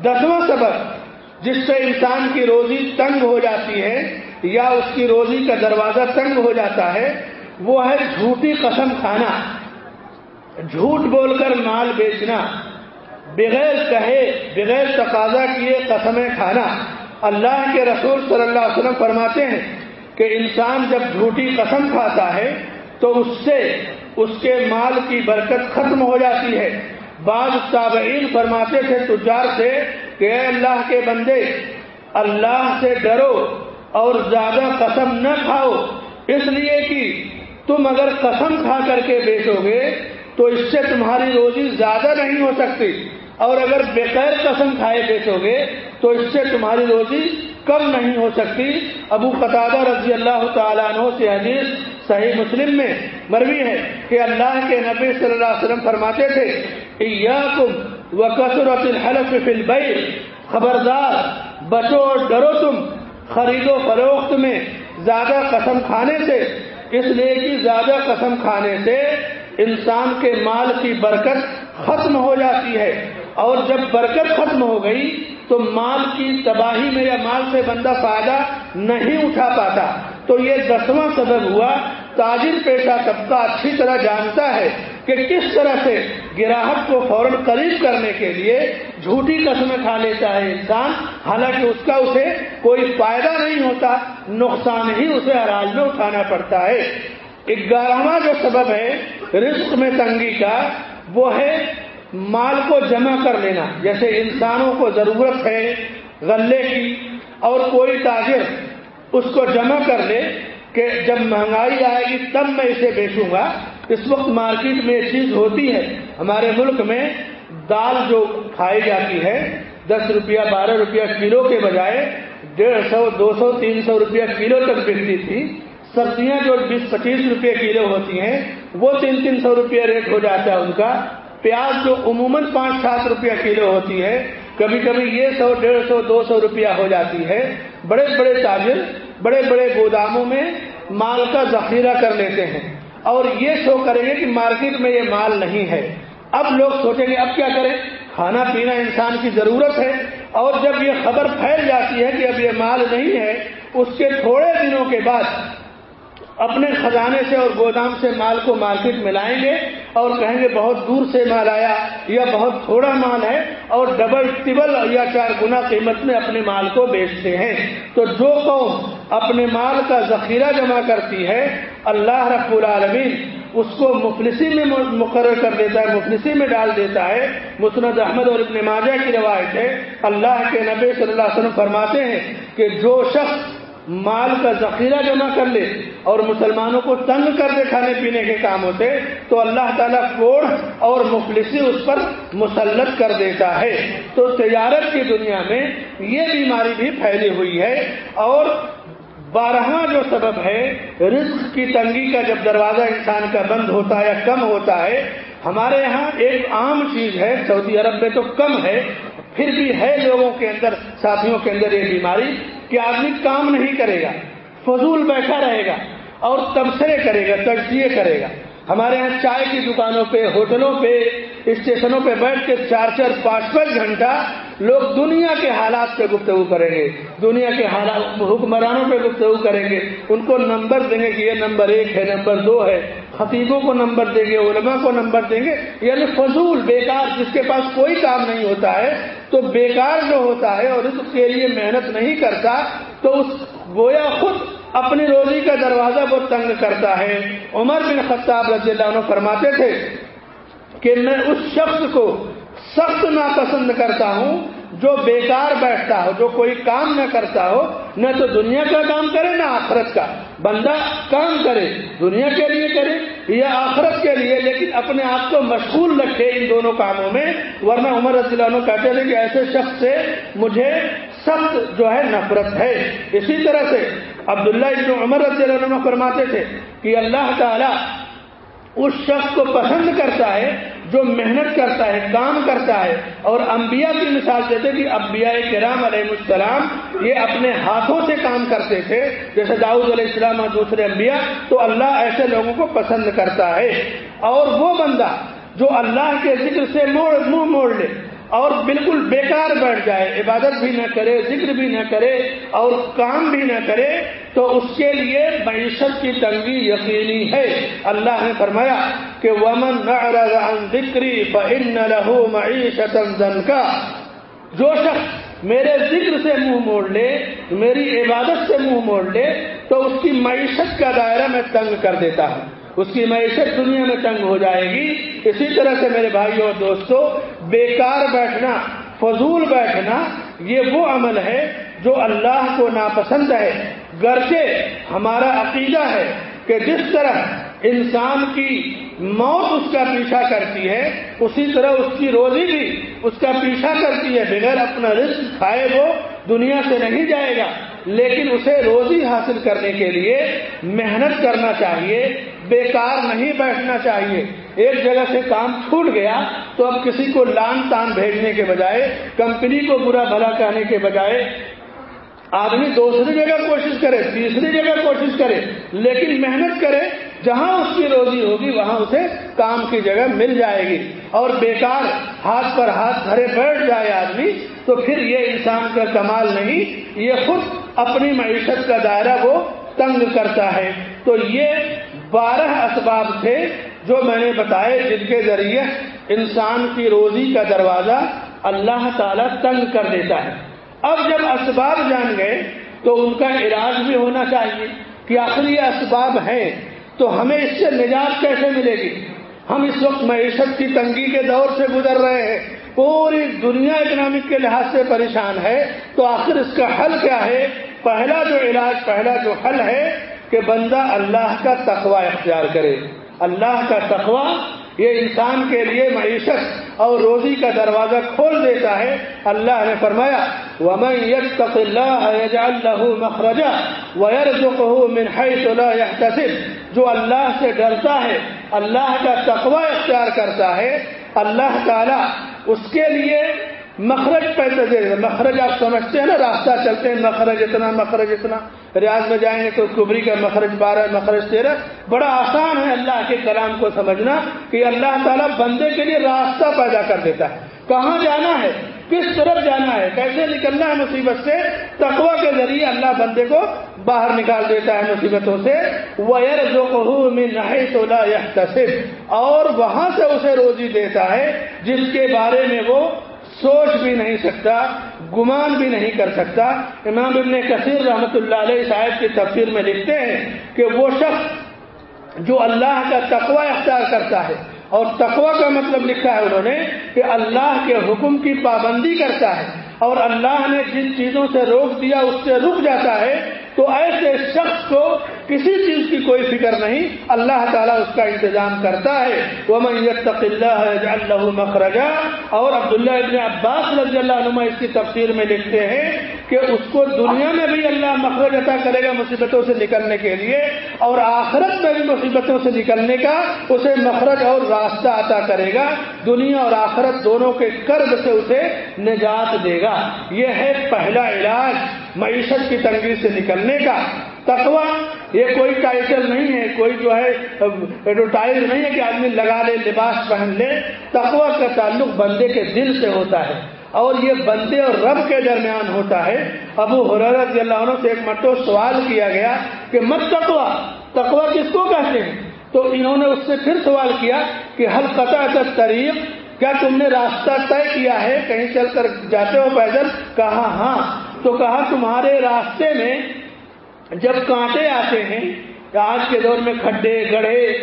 دسواں سبب جس سے انسان کی روزی تنگ ہو جاتی ہے یا اس کی روزی کا دروازہ تنگ ہو جاتا ہے، وہ ہے جھوٹی قسم کھانا۔ جھوٹ بول کر مال بیچنا، بغیر کہے، بغیر تقاضا کیے قسمیں کھانا۔ اللہ کے رسول صلی اللہ علیہ وسلم فرماتے ہیں کہ انسان جب جھوٹی قسم کھاتا ہے تو اس سے اس کے مال کی برکت ختم ہو جاتی ہے۔ بعض تابعین فرماتے تھے تجار سے کہ اے اللہ کے بندے، اللہ سے ڈرو اور زیادہ قسم نہ کھاؤ۔ اس لیے کہ تم اگر قسم کھا کر کے بیچو گے تو اس سے تمہاری روزی زیادہ نہیں ہو سکتی۔ اور اگر بغیر قسم کھائے بیچو گے تو اس سے تمہاری روزی کم نہیں ہو سکتی۔ ابو قطع رضی اللہ تعالیٰ عنہ سے حدیث صحیح مسلم میں مروی ہے کہ اللہ کے نبی صلی اللہ علیہ وسلم فرماتے تھے یا تم و کثرت الحلف فی خبردار، بچو اور ڈرو تم خرید و فروخت میں زیادہ قسم کھانے سے۔ اس لیے کہ زیادہ قسم کھانے سے انسان کے مال کی برکت ختم ہو جاتی ہے۔ اور جب برکت ختم ہو گئی تو مال کی تباہی میں یا مال سے بندہ فائدہ نہیں اٹھا پاتا۔ تو یہ دسواں سبب ہوا، تاجر پیشہ طبقہ اچھی طرح جانتا ہے کہ کس طرح سے گراہک کو فوراً قریب کرنے کے لیے جھوٹی قسمیں کھا لیتا ہے انسان۔ حالانکہ اس کا اسے کوئی فائدہ نہیں ہوتا، نقصان ہی اسے حراج میں اٹھانا پڑتا ہے۔ گیارہواں جو سبب ہے، رزق میں تنگی کا، وہ ہے مال کو جمع کر لینا۔ جیسے انسانوں کو ضرورت ہے غلے کی اور کوئی تاجر اس کو جمع کر لے کہ جب مہنگائی آئے گی تب میں اسے بیچوں گا۔ اس وقت مارکیٹ میں یہ چیز ہوتی ہے۔ ہمارے ملک میں دال جو کھائی جاتی ہے، دس روپیہ، بارہ روپیہ کلو کے بجائے ڈیڑھ سو، دو سو، تین سو روپیہ کلو تک بکتی تھی۔ سبزیاں جو بیس، پچیس روپے کلو ہوتی ہیں، وہ تین تین سو روپیہ ریٹ ہو جاتا ہے ان کا۔ پیاز جو عموماً پانچ سات روپیہ کلو ہوتی ہے، کبھی کبھی یہ سو، ڈیڑھ سو، دو سو روپیہ ہو جاتی ہے۔ بڑے بڑے تاجر بڑے بڑے گوداموں میں مال کا ذخیرہ کر لیتے ہیں۔ اور یہ شو کریں گے کہ مارکیٹ میں یہ مال نہیں ہے۔ اب لوگ سوچیں گے، اب کیا کریں؟ کھانا پینا انسان کی ضرورت ہے۔ اور جب یہ خبر پھیل جاتی ہے کہ اب یہ مال نہیں ہے، اس کے تھوڑے دنوں کے بعد اپنے خزانے سے اور گودام سے مال کو مارکیٹ میں لائیں گے اور کہیں گے بہت دور سے مال آیا یا بہت تھوڑا مال ہے اور ڈبل ٹبل یا چار گنا قیمت میں اپنے مال کو بیچتے ہیں۔ تو جو قوم اپنے مال کا ذخیرہ جمع کرتی ہے، اللہ رب العالمین اس کو مفلسی میں مقرر کر دیتا ہے، مفلسی میں ڈال دیتا ہے۔ مسند احمد اور ابن ماجہ کی روایت ہے۔ اللہ کے نبی صلی اللہ علیہ وسلم فرماتے ہیں کہ جو شخص مال کا ذخیرہ جمع کر لے اور مسلمانوں کو تنگ کر دے کھانے پینے کے کاموں سے، تو اللہ تعالیٰ کوڑ اور مفلسی اس پر مسلط کر دیتا ہے۔ تو تجارت کی دنیا میں یہ بیماری بھی پھیلی ہوئی ہے۔ اور بارہواں جو سبب ہے، رزق کی تنگی کا جب دروازہ انسان کا بند ہوتا ہے یا کم ہوتا ہے، ہمارے یہاں ایک عام چیز ہے، سعودی عرب میں تو کم ہے، پھر بھی ہے لوگوں کے اندر، ساتھیوں کے اندر یہ بیماری۔ کہ آدمی کام نہیں کرے گا، فضول بیٹھا رہے گا اور تبصرے کرے گا، تجزیے کرے گا۔ ہمارے یہاں چائے کی دکانوں پہ، ہوٹلوں پہ، اسٹیشنوں پہ بیٹھ کے چار چار پانچ پانچ گھنٹہ لوگ دنیا کے حالات پہ گفتگو کریں گے، دنیا کے حالات، حکمرانوں پہ گفتگو کریں گے۔ ان کو نمبر دیں گے کہ یہ نمبر ایک ہے، نمبر دو ہے۔ خطیبوں کو نمبر دیں گے، علماء کو نمبر دیں گے یعنی فضول، بیکار، جس کے پاس کوئی کام نہیں ہوتا ہے، تو بیکار جو ہوتا ہے اور اس کے لیے محنت نہیں کرتا، تو اس گویا خود اپنی روزی کا دروازہ وہ تنگ کرتا ہے۔ عمر بن خطاب رضی اللہ عنہ فرماتے تھے کہ میں اس شخص کو سخت ناپسند کرتا ہوں جو بیکار بیٹھتا ہو، جو کوئی کام نہ کرتا ہو، نہ تو دنیا کا کام کرے، نہ آخرت کا۔ بندہ کام کرے، دنیا کے لیے کرے یا آخرت کے لیے، لیکن اپنے آپ کو مشغول رکھے ان دونوں کاموں میں۔ ورنہ عمر رضی اللہ عنہ کہتے تھے کہ ایسے شخص سے مجھے سخت جو ہے نفرت ہے۔ اسی طرح سے عبداللہ ابن عمر رضی اللہ عنہ فرماتے تھے کہ اللہ تعالی اس شخص کو پسند کرتا ہے، جو محنت کرتا ہے، کام کرتا ہے۔ اور انبیاء کی مثال دیتے کہ انبیاء کرام علیہ السلام یہ اپنے ہاتھوں سے کام کرتے تھے۔ جیسے داؤد علیہ السلام اور دوسرے انبیاء، تو اللہ ایسے لوگوں کو پسند کرتا ہے۔ اور وہ بندہ جو اللہ کے ذکر سے موڑ، منہ موڑ لے اور بالکل بیکار بیٹھ جائے، عبادت بھی نہ کرے، ذکر بھی نہ کرے اور کام بھی نہ کرے، تو اس کے لیے معیشت کی تنگی یقینی ہے۔ اللہ نے فرمایا کہ ومن عن ذکری لہو معیشت کا جو شخص میرے ذکر سے منہ موڑ لے، میری عبادت سے منہ موڑ لے، تو اس کی معیشت کا دائرہ میں تنگ کر دیتا ہوں اس کی معیشت دنیا میں تنگ ہو جائے گی۔ اسی طرح سے میرے بھائیوں اور دوستوں بیکار بیٹھنا، فضول بیٹھنا، یہ وہ عمل ہے جو اللہ کو ناپسند ہے۔ گرچہ ہمارا عقیدہ ہے کہ جس طرح انسان کی موت اس کا پیچھا کرتی ہے، اسی طرح اس کی روزی بھی اس کا پیچھا کرتی ہے۔ بغیر اپنا رزق کھائے وہ دنیا سے نہیں جائے گا۔ لیکن اسے روزی حاصل کرنے کے لیے محنت کرنا چاہیے، بیکار نہیں بیٹھنا چاہیے۔ ایک جگہ سے کام چھوٹ گیا تو اب کسی کو لان تان بھیجنے کے بجائے، کمپنی کو برا بھلا کہنے کے بجائے، آدمی دوسری جگہ کوشش کرے، تیسری جگہ کوشش کرے، لیکن محنت کرے، جہاں اس کی روزی ہوگی، وہاں اسے کام کی جگہ مل جائے گی۔ اور بیکار ہاتھ پر ہاتھ دھرے بیٹھ جائے آدمی، تو پھر یہ انسان کا کمال نہیں، یہ خود اپنی معیشت کا دائرہ وہ تنگ کرتا ہے۔ تو یہ بارہ اسباب تھے جو میں نے بتائے جن کے ذریعے انسان کی روزی کا دروازہ اللہ تعالی تنگ کر دیتا ہے۔ اب جب اسباب جان گئے تو ان کا علاج بھی ہونا چاہیے کہ آخر یہ اسباب ہیں تو ہمیں اس سے نجات کیسے ملے گی؟ ہم اس وقت معیشت کی تنگی کے دور سے گزر رہے ہیں۔ پوری دنیا اکنامک کے لحاظ سے پریشان ہے۔ تو آخر اس کا حل کیا ہے؟ پہلا جو علاج، پہلا جو حل ہے کہ بندہ اللہ کا تقوی اختیار کرے۔ اللہ کا تقوی یہ انسان کے لیے معیشت اور روزی کا دروازہ کھول دیتا ہے۔ اللہ نے فرمایا، ومن يتق الله يجعل له مخرجا ويرزقه من حيث لا يحتسب۔ جو اللہ سے ڈرتا ہے، اللہ کا تقوی اختیار کرتا ہے، اللہ تعالی اس کے لیے مخرج پیسے دے مخرج آپ سمجھتے ہیں نا، راستہ چلتے ہیں، مخرج اتنا مخرج اتنا۔ ریاض میں جائیں گے تو کبری کا مخرج بارہ، مخرج تیرہ۔ بڑا آسان ہے اللہ کے کلام کو سمجھنا کہ اللہ تعالیٰ بندے کے لیے راستہ پیدا کر دیتا ہے۔ کہاں جانا ہے؟ کس طرف جانا ہے؟ کیسے نکلنا ہے مصیبت سے؟ تقوا کے ذریعے اللہ بندے کو باہر نکال دیتا ہے مصیبتوں سے۔ ویر جو تو اور وہاں سے اسے روزی دیتا ہے جس کے بارے میں وہ سوچ بھی نہیں سکتا، گمان بھی نہیں کر سکتا۔ امام ابن کثیر رحمۃ اللہ علیہ صاحب کی تفسیر میں لکھتے ہیں کہ وہ شخص جو اللہ کا تقوی اختیار کرتا ہے، اور تقوی کا مطلب لکھا ہے انہوں نے کہ اللہ کے حکم کی پابندی کرتا ہے۔ اور اللہ نے جن چیزوں سے روک دیا، اس سے رک جاتا ہے۔ تو ایسے شخص کو کسی چیز کی کوئی فکر نہیں، اللہ تعالیٰ اس کا انتظام کرتا ہے۔ وہ میتق اللہ اللہ مخرجہ اور عبداللہ ابن عباس رضی اللہ عنہ اس کی تفسیر میں لکھتے ہیں کہ اس کو دنیا میں بھی اللہ مخرج عطا کرے گا مصیبتوں سے نکلنے کے لیے، اور آخرت میں بھی مصیبتوں سے نکلنے کا اسے مخرج اور راستہ عطا کرے گا۔ دنیا اور آخرت دونوں کے قرض سے اسے نجات دے گا۔ یہ ہے پہلا علاج۔ معیشت کی تنگی سے نکلنے کا تقوا یہ کوئی ٹائٹل نہیں ہے، کوئی جو ہے ایڈورٹائز نہیں ہے کہ آدمی لگا لے، لباس پہن لے۔ تقوا کا تعلق بندے کے دل سے ہوتا ہے۔ اور یہ بندے اور رب کے درمیان ہوتا ہے۔ ابو حرارت اللہ عنہ سے ایک مرتبہ سوال کیا گیا کہ مت تقوا تقوا کس کو کہتے ہیں؟ تو انہوں نے اس سے پھر سوال کیا کہ حل قطع کا طریق کیا تم نے راستہ طے کیا ہے؟ کہیں چل کر جاتے ہو پیدل؟ کہا ہاں۔ تو کہا تمہارے راستے میں جب کانٹے آتے ہیں آج کے دور میں کھڈے، گڑھے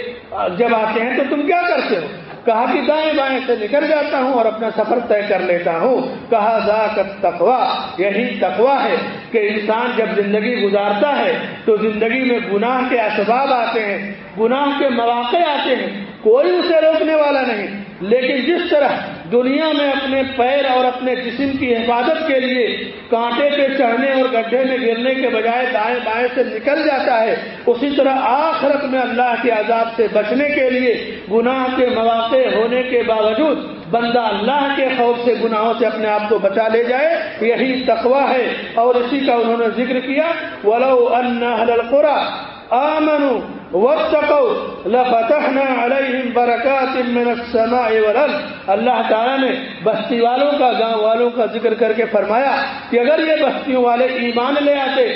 جب آتے ہیں تو تم کیا کرتے ہو؟ کہا کہ دائیں بائیں سے نکل جاتا ہوں اور اپنا سفر طے کر لیتا ہوں۔ کہا ذا تقوا یہی تقوا ہے کہ انسان جب زندگی گزارتا ہے تو زندگی میں گناہ کے اسباب آتے ہیں، گناہ کے مواقع آتے ہیں، کوئی اسے روکنے والا نہیں۔ لیکن جس طرح دنیا میں اپنے پیر اور اپنے جسم کی حفاظت کے لیے کانٹے پہ چڑھنے اور گڈھے میں گرنے کے بجائے دائیں بائیں سے نکل جاتا ہے، اسی طرح آخرت میں اللہ کے عذاب سے بچنے کے لیے گناہ کے مواقع ہونے کے باوجود بندہ اللہ کے خوف سے، گناہوں سے اپنے آپ کو بچا لے جائے، یہی تقوا ہے۔ اور اسی کا انہوں نے ذکر کیا، ولو ان القرا آمنوا واتقوا لفتحنا عليهم بركات من السماء والارض اللہ تعالیٰ نے بستی والوں کا، گاؤں والوں کا ذکر کر کے فرمایا کہ اگر یہ بستیوں والے ایمان لے آتے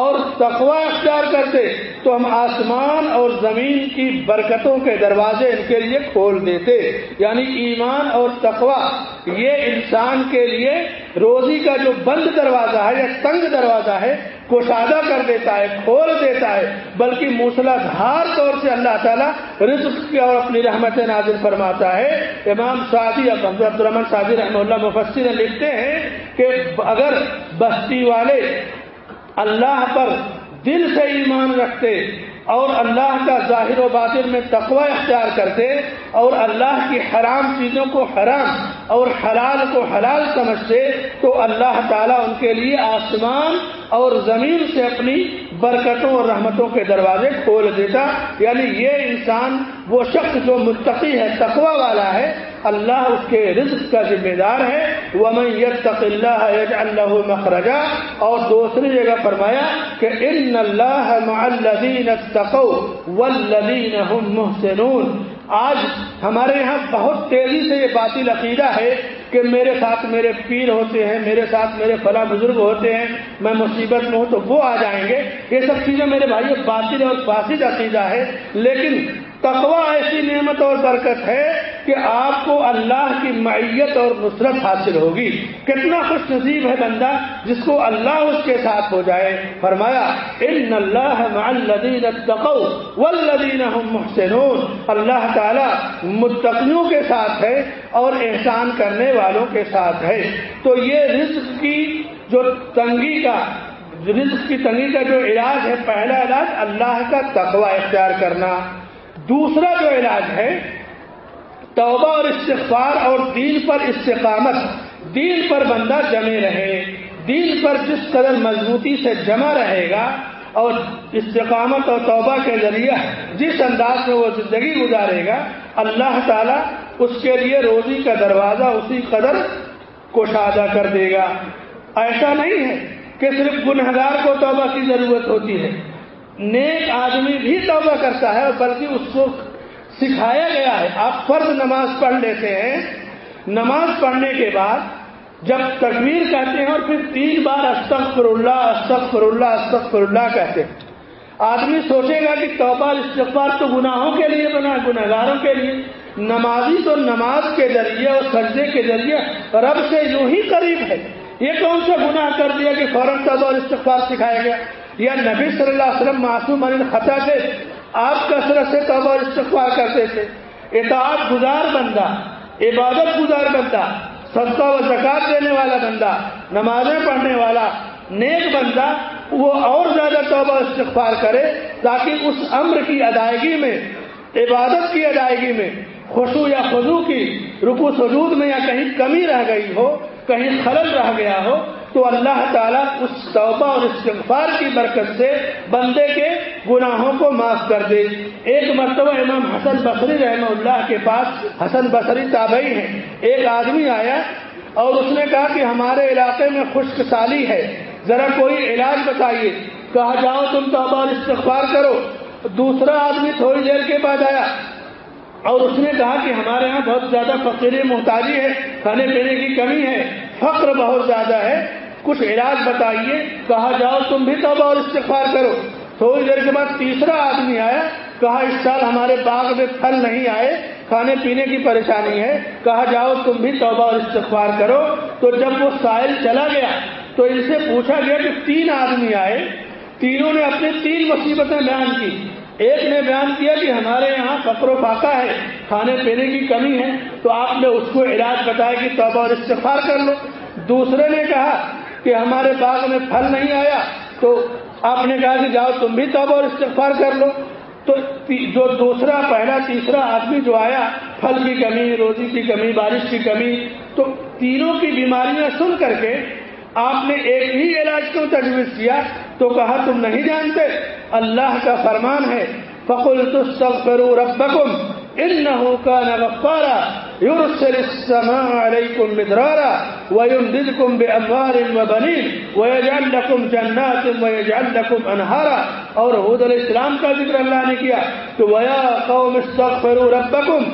اور تقوا اختیار کرتے تو ہم آسمان اور زمین کی برکتوں کے دروازے ان کے لیے کھول دیتے۔ یعنی ایمان اور تقوا یہ انسان کے لیے روزی کا جو بند دروازہ ہے یا تنگ دروازہ ہے کشادہ کر دیتا ہے، کھول دیتا ہے، بلکہ موسلا دھار طور سے اللہ تعالیٰ رزق کی اور اپنی رحمت نازل فرماتا ہے۔ امام سعدی عبد الرحمن سعدی رحمہ اللہ مفسر لکھتے ہیں کہ اگر بستی والے اللہ پر دل سے ایمان رکھتے اور اللہ کا ظاہر و باطن میں تقوی اختیار کرتے اور اللہ کی حرام چیزوں کو حرام اور حلال کو حلال سمجھتے تو اللہ تعالیٰ ان کے لیے آسمان اور زمین سے اپنی برکتوں اور رحمتوں کے دروازے کھول دیتا یعنی یہ انسان وہ شخص جو متقی ہے، تقوی والا ہے اللہ اس کے رزق کا ذمہ دار ہے۔ ومن يتق اللہ اللہ مخرجا۔ اور دوسری جگہ فرمایا کہ ان اللہ مع الذین اتقوا والذین هم محسنون۔ آج ہمارے ہاں بہت تیزی سے یہ باطل عقیدہ ہے کہ میرے ساتھ میرے پیر ہوتے ہیں، میرے ساتھ میرے فلاں بزرگ ہوتے ہیں، میں مصیبت میں ہوں تو وہ آ جائیں گے۔ یہ سب چیزیں میرے بھائی باطل اور فاسد عقیدہ ہے۔ لیکن تقوا ایسی نعمت اور برکت ہے کہ آپ کو اللہ کی معیت اور نصرت حاصل ہوگی۔ کتنا خوش نصیب ہے بندہ جس کو اللہ اس کے ساتھ ہو جائے۔ فرمایا، ان اللہ والذین هم محسنون اللہ تعالی متقیوں کے ساتھ ہے اور احسان کرنے والے والوں کے ساتھ ہے۔ تو یہ رزق کی جو تنگی کا رزق کی تنگی کا جو علاج ہے، پہلا علاج اللہ کا تقوی اختیار کرنا۔ دوسرا جو علاج ہے، توبہ اور استغفار اور دین پر استقامت۔ دین پر بندہ جمے رہے۔ دین پر جس قدر مضبوطی سے جمع رہے گا اور استقامت اور توبہ کے ذریعے جس انداز میں وہ زندگی گزارے گا، اللہ تعالیٰ اس کے لیے روزی کا دروازہ اسی قدر کوشادہ کر دے گا۔ ایسا نہیں ہے کہ صرف گنہگار کو توبہ کی ضرورت ہوتی ہے۔ نیک آدمی بھی توبہ کرتا ہے اور بلکہ اس کو سکھایا گیا ہے۔ آپ فرض نماز پڑھ لیتے ہیں۔ نماز پڑھنے کے بعد جب تکبیر کہتے ہیں اور پھر تین بار استغفر اللہ استغفر اللہ استغفر اللہ کہتے ہیں۔ آدمی سوچے گا کہ توبہ استغفار تو گناہوں کے لیے بنا گناگاروں کے لیے۔ نمازی تو نماز کے ذریعے اور سجدے کے ذریعے رب سے یوں ہی قریب ہے۔ یہ کون سا گناہ کر دیا کہ فوراً توبہ اور استغفار سکھایا گیا؟ یا نبی صلی اللہ علیہ وسلم معصوم علی خطا سے آپ کثرت سے توبہ استغفار کرتے تھے۔ اطاعت گزار بندہ، عبادت گزار بندہ، صدقہ و زکات دینے والا بندہ، نمازیں پڑھنے والا نیک بندہ وہ اور زیادہ توبہ استغفار کرے تاکہ اس امر کی ادائیگی میں، عبادت کی ادائیگی میں خوشو یا خزو کی رکو سجود میں یا کہیں کمی رہ گئی ہو، کہیں خلل رہ گیا ہو، تو اللہ تعالیٰ اس توبہ اور استغفار کی برکت سے بندے کے گناہوں کو معاف کر دے۔ ایک مرتبہ امام حسن بصری رحمہ اللہ کے پاس، حسن بصری تابعی ہیں، ایک آدمی آیا اور اس نے کہا کہ ہمارے علاقے میں خشک سالی ہے۔ ذرا کوئی علاج بتائیے۔ کہا، جاؤ تم توبہ اور استغفار کرو۔ دوسرا آدمی تھوڑی دیر کے بعد آیا۔ اور اس نے کہا کہ ہمارے یہاں بہت زیادہ فقیر محتاجی ہے، کھانے پینے کی کمی ہے، فقر بہت زیادہ ہے۔ کچھ علاج بتائیے۔ کہا، جاؤ تم بھی توبہ اور استغفار کرو۔ تھوڑی دیر کے بعد تیسرا آدمی آیا۔ کہا، اس سال ہمارے باغ میں پھل نہیں آئے، کھانے پینے کی پریشانی ہے۔ کہا، جاؤ تم بھی توبہ اور استغفار کرو۔ تو جب وہ سائل چلا گیا تو ان سے پوچھا گیا کہ تین آدمی آئے، تینوں نے اپنی تین مصیبتیں بیان کی۔ ایک نے بیان کیا کہ ہمارے یہاں فقر و فاقہ ہے، کھانے پینے کی کمی ہے، تو آپ نے اس کو علاج بتایا کہ توبہ اور استغفار کر لو۔ دوسرے نے کہا کہ ہمارے باغ میں پھل نہیں آیا، تو آپ نے کہا کہ جاؤ تم بھی توبہ اور استغفار کر لو۔ تو جو دوسرا، پہلا، تیسرا آدمی جو آیا، پھل کی کمی، روزی کی کمی، بارش کی کمی، تو تینوں کی بیماریاں سن کر کے آپ نے ایک ہی علاج کیوں تجویز کیا؟ تو کہا تم نہیں جانتے، اللہ کا فرمان ہے فقل تستغفروا ربكم انه كان غفارا يرسل السماء عليكم مدرارا ويمددكم باموال وبنين ويجعل لكم جنات ويجعل لكم انهارا اور حود علیہ السلام کا ذکر اللہ نے کیا، تو ویا قوم استغفروا ربكم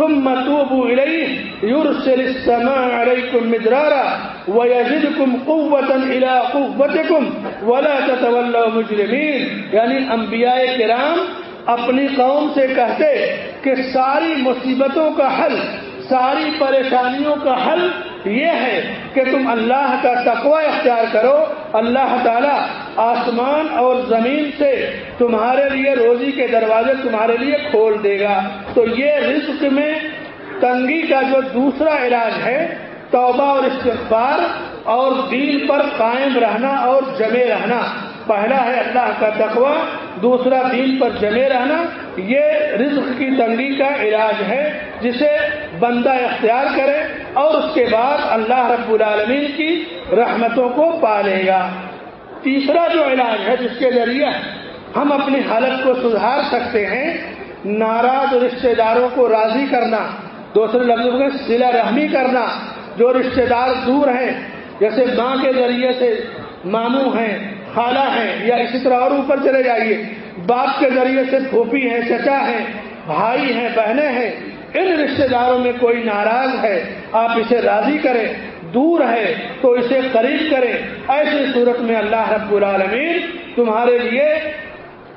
ثم توبوا إليه يرسل السماء عليكم مدرارا ويزدكم قوة إلى قوتكم ولا تتولوا مجرمين. يعني انبیاء کرام اپنی قوم سے کہتے کہ ساری مصیبتوں کا حل، ساری پریشانیوں کا حل یہ ہے کہ تم اللہ کا تقوی اختیار کرو اللہ تعالیٰ آسمان اور زمین سے تمہارے لیے روزی کے دروازے تمہارے لیے کھول دے گا۔ تو یہ رزق میں تنگی کا جو دوسرا علاج ہے، توبہ اور استغفار اور دین پر قائم رہنا اور جمے رہنا۔ پہلا ہے اللہ کا تقوی، دوسرا دین پر جمے رہنا، یہ رزق کی تنگی کا علاج ہے، جسے بندہ اختیار کرے اور اس کے بعد اللہ رب العالمین کی رحمتوں کو پالے گا۔ تیسرا جو علاج ہے، جس کے ذریعے ہم اپنی حالت کو سدھار سکتے ہیں، ناراض رشتے داروں کو راضی کرنا، دوسرے لفظوں میں سلا رحمی کرنا، جو رشتے دار دور ہیں، جیسے ماں کے ذریعے سے ماموں ہیں خالہ ہیں یا اسی طرح اور اوپر چلے جائیے۔ باپ کے ذریعے سے پھوپھی ہیں چچا ہیں بھائی ہیں بہنیں ہیں، ان رشتے داروں میں کوئی ناراض ہے، آپ اسے راضی کریں، دور ہے تو اسے قریب کریں۔ ایسی صورت میں اللہ رب العالمین تمہارے لیے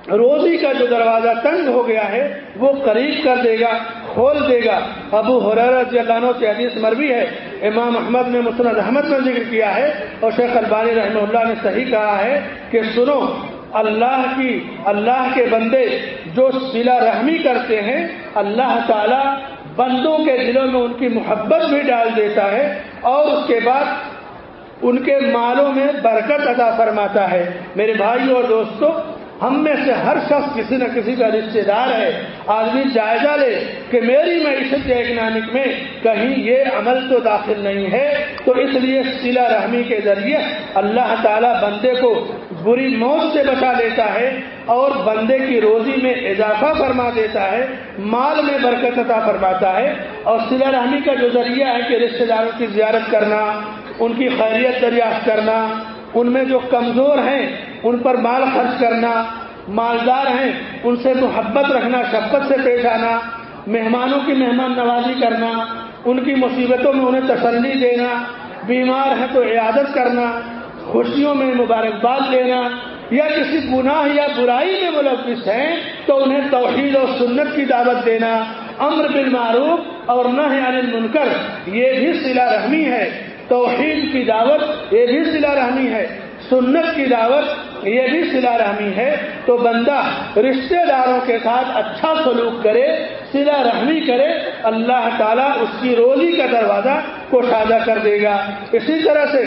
روزی کا جو دروازہ تنگ ہو گیا ہے، وہ قریب کر دے گا، کھول دے گا۔ ابو حرارت اللہ سے حدیث مربی ہے۔ امام احمد نے مسند احمد میں ذکر کیا ہے اور شیخ البانی رحمہ اللہ نے صحیح کہا ہے کہ سنو، اللہ کی، اللہ کے بندے جو سلا رحمی کرتے ہیں، اللہ تعالی بندوں کے دلوں میں ان کی محبت بھی ڈال دیتا ہے اور اس کے بعد ان کے مالوں میں برکت ادا فرماتا ہے۔ میرے بھائی اور دوستوں ہم میں سے ہر شخص کسی نہ کسی کا رشتے دار ہے۔ آدمی جائزہ لے کہ میری معیشت اکنامک میں کہیں یہ عمل تو داخل نہیں ہے، تو اس لیے سلا رحمی کے ذریعے اللہ تعالیٰ بندے کو بری موت سے بچا دیتا ہے اور بندے کی روزی میں اضافہ فرما دیتا ہے، مال میں برکت عطا فرماتا ہے۔ اور سلا رحمی کا جو ذریعہ ہے کہ رشتے داروں کی زیارت کرنا، ان کی خیریت دریافت کرنا ان میں جو کمزور ہیں، ان پر مال خرچ کرنا، مالدار ہیں، ان سے محبت رکھنا، شفقت سے پیش آنا، مہمانوں کی مہمان نوازی کرنا، ان کی مصیبتوں میں انہیں تسلی دینا، بیمار ہیں تو عیادت کرنا، خوشیوں میں مبارکباد لینا، یا کسی گناہ یا برائی میں ملوث ہیں تو انہیں توحید اور سنت کی دعوت دینا، امر بالمعروف اور نہ المنکر، یہ بھی سلا رحمی ہے۔ توحید کی دعوت یہ بھی سلا رحمی ہے، سنت کی دعوت یہ بھی سلا رحمی ہے۔ تو بندہ رشتہ داروں کے ساتھ اچھا سلوک کرے سلا رحمی کرے، اللہ تعالیٰ اس کی روزی کا دروازہ کو سادہ کر دے گا۔ اسی طرح سے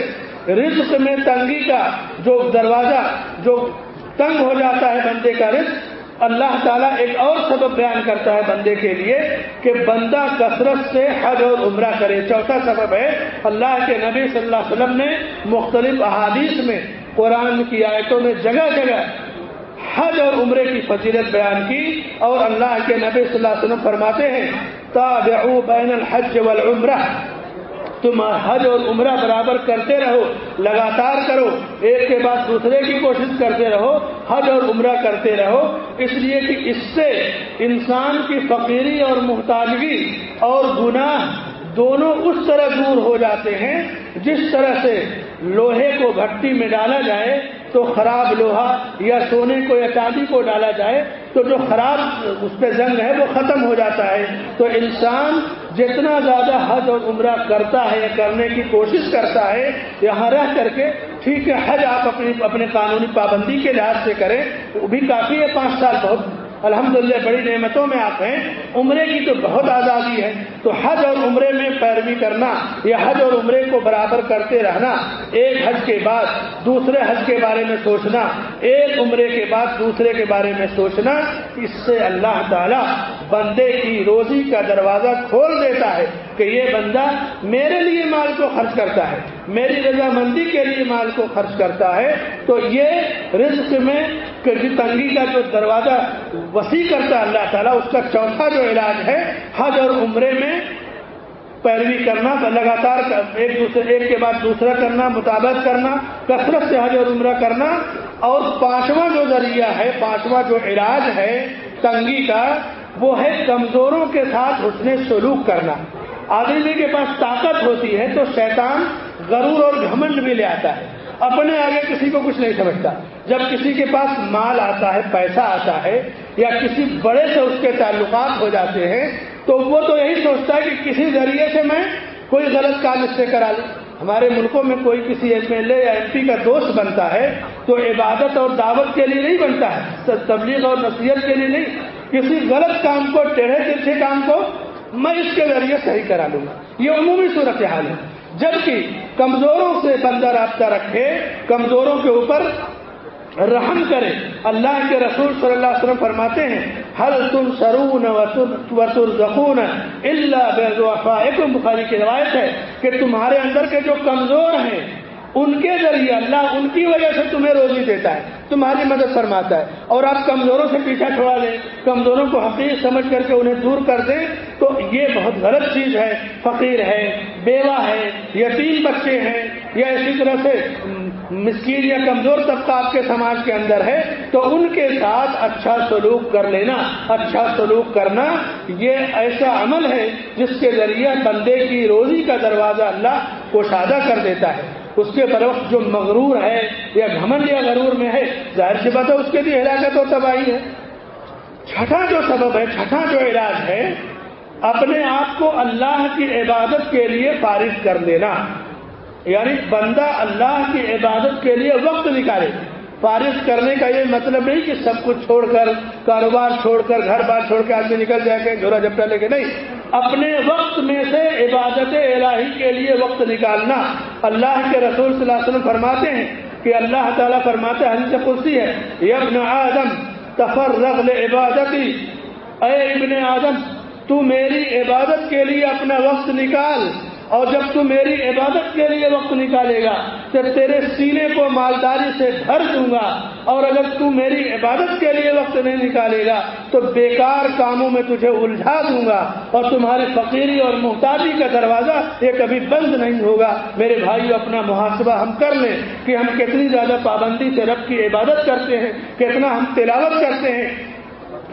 رزق میں تنگی کا جو دروازہ، جو تنگ ہو جاتا ہے بندے کا رزق اللہ تعالیٰ ایک اور سبب بیان کرتا ہے بندے کے لیے کہ بندہ کثرت سے حج اور عمرہ کرے۔ چوتھا سبب ہے، اللہ کے نبی صلی اللہ علیہ وسلم نے مختلف احادیث میں قرآن کی آیتوں میں جگہ جگہ حج اور عمرے کی فضیلت بیان کی اور اللہ کے نبی صلی اللہ علیہ وسلم فرماتے ہیں تابعو بین الحج والعمرہ۔ تم حج اور عمرہ برابر کرتے رہو، لگاتار کرو، ایک کے بعد دوسرے کی کوشش کرتے رہو، حج اور عمرہ کرتے رہو۔ اس لیے کہ اس سے انسان کی فقیری اور محتاجگی اور گناہ دونوں اس طرح دور ہو جاتے ہیں، جس طرح سے لوہے کو بھٹی میں ڈالا جائے تو خراب لوہا یا سونے کو یا چاندی کو ڈالا جائے تو جو خراب اس پہ زنگ ہے وہ ختم ہو جاتا ہے۔ تو انسان جتنا زیادہ حج اور عمرہ کرتا ہے یا کرنے کی کوشش کرتا ہے، یہاں رہ کر کے ٹھیک ہے، حج آپ اپنی اپنے قانونی پابندی کے لحاظ سے کریں، وہ بھی کافی ہے، پانچ سال بہت الحمدللہ، بڑی نعمتوں میں آپ ہیں۔ عمرے کی تو بہت آزادی ہے۔ تو حج اور عمرے میں پیروی کرنا یا حج اور عمرے کو برابر کرتے رہنا، ایک حج کے بعد دوسرے حج کے بارے میں سوچنا، ایک عمرے کے بعد دوسرے کے بارے میں سوچنا، اس سے اللہ تعالی بندے کی روزی کا دروازہ کھول دیتا ہے۔ کہ یہ بندہ میرے لیے مال کو خرچ کرتا ہے، میری رضامندی کے لیے مال کو خرچ کرتا ہے، تو یہ رزق میں تنگی کا جو دروازہ وسیع کرتا ہے اللہ تعالیٰ، اس کا چوتھا جو علاج ہے، حج اور عمرے میں پیروی کرنا، لگاتار ایک دوسرے، ایک کے بعد دوسرا کرنا مطابق کرنا، کثرت سے حج اور عمرہ کرنا، اور پانچواں جو ذریعہ ہے، پانچواں جو علاج ہے تنگی کا، وہ ہے کمزوروں کے ساتھ حسن سلوک کرنا۔ آدمی کے پاس طاقت ہوتی ہے تو شیطان غرور اور گھمنڈ بھی لے آتا ہے۔ اپنے آگے کسی کو کچھ نہیں سمجھتا۔ جب کسی کے پاس مال آتا ہے، پیسہ آتا ہے یا کسی بڑے سے اس کے تعلقات ہو جاتے ہیں، تو وہ تو یہی سوچتا ہے کہ کسی ذریعے سے میں کوئی غلط کام اس سے کرا لوں۔ ہمارے ملکوں میں کوئی کسی ایم ایل اے یا ایم پی کا دوست بنتا ہے تو عبادت اور دعوت کے لیے نہیں بنتا ہے، تبلیغ اور نصیحت کے لیے نہیں۔ کسی غلط کام کو، ٹیڑھے ترچھے کام کو میں اس کے ذریعے صحیح کرا لوں گا۔ یہ عمومی صورت حال ہے۔ جبکہ کمزوروں سے بندہ رابطہ رکھے، کمزوروں کے اوپر رحم کرے۔ اللہ کے رسول صلی اللہ علیہ وسلم فرماتے ہیں ہر تم سرون وسر زخون اللہ بے بخاری کی روایت ہے کہ تمہارے اندر کے جو کمزور ہیں، ان کے ذریعے اللہ ان کی وجہ سے تمہیں روزی دیتا ہے۔ تمہاری مدد فرماتا ہے۔ اور آپ کمزوروں سے پیچھا چھوڑا دیں کمزوروں کو حقیق سمجھ کر کے انہیں دور کر دیں، تو یہ بہت غلط چیز ہے۔ فقیر ہے، بیوہ ہے، یتیم بچے ہیں، یا اسی طرح سے مسکین یا کمزور طبقہ آپ کے سماج کے اندر ہے، تو ان کے ساتھ اچھا سلوک کر لینا اچھا سلوک کرنا، یہ ایسا عمل ہے جس کے ذریعے بندے کی روزی کا دروازہ اللہ کو شادہ کر دیتا ہے۔ اس کے برف جو مغرور ہے یا گھمن یا غرور میں ہے ظاہر سی بات ہے، اس کے لیے ہلاکت اور تباہی ہے چھٹا جو سبب ہے، چھٹا جو علاج ہے، اپنے آپ کو اللہ کی عبادت کے لیے فارغ کر لینا یعنی بندہ اللہ کی عبادت کے لیے وقت نکالے۔ فارغ کرنے کا یہ مطلب نہیں کہ سب کچھ چھوڑ کر، کاروبار چھوڑ کر، گھر بار چھوڑ کے آدمی نکل جائے گا جھولا جھپٹا لے کے۔ نہیں، اپنے وقت میں سے عبادت الہی کے لیے وقت نکالنا۔ اللہ کے رسول صلی اللہ علیہ وسلم فرماتے ہیں کہ اللہ تعالیٰ فرماتے ہیں، حدیث کرسی ہے ابن آدم تفر رغل عبادتی اے ابن آدم، تو میری عبادت کے لیے اپنا وقت نکال۔ اور جب تو میری عبادت کے لیے وقت نکالے گا تو تیرے سینے کو مالداری سے بھر دوں گا۔ اور اگر تو میری عبادت کے لیے وقت نہیں نکالے گا، تو بیکار کاموں میں تجھے الجھا دوں گا۔ اور تمہاری فقیری اور محتاجی کا دروازہ یہ کبھی بند نہیں ہوگا۔ میرے بھائی اپنا محاسبہ ہم کر لیں کہ ہم کتنی زیادہ پابندی سے رب کی عبادت کرتے ہیں، کتنا ہم تلاوت کرتے ہیں۔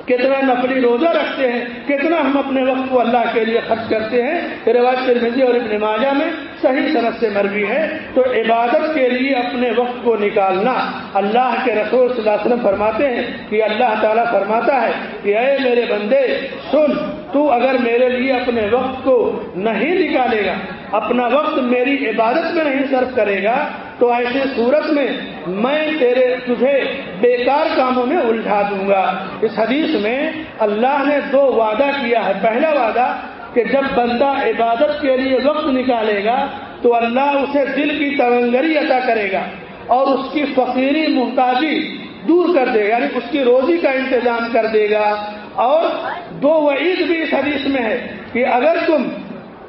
کتنا نفلی روزہ رکھتے ہیں، کتنا ہم اپنے وقت کو اللہ کے لیے خرچ کرتے ہیں۔ روایت ترمیزی اور ابن ماجہ میں صحیح صنعت سے مربی ہے۔ تو عبادت کے لیے اپنے وقت کو نکالنا اللہ کے رسول صلی اللہ علیہ وسلم فرماتے ہیں کہ اللہ تعالیٰ فرماتا ہے کہ اے میرے بندے، سن، تو اگر میرے لیے اپنے وقت کو نہیں نکالے گا، اپنا وقت میری عبادت میں نہیں صرف کرے گا تو ایسے صورت میں میں تیرے تجھے بیکار کاموں میں الجھا دوں گا۔ اس حدیث میں اللہ نے دو وعدہ کیا ہے۔ پہلا وعدہ کہ جب بندہ عبادت کے لیے وقت نکالے گا تو اللہ اسے دل کی تونگری عطا کرے گا اور اس کی فقیری محتاجی دور کر دے گا یعنی اس کی روزی کا انتظام کر دے گا۔ اور دو وعید بھی اس حدیث میں ہے کہ اگر تم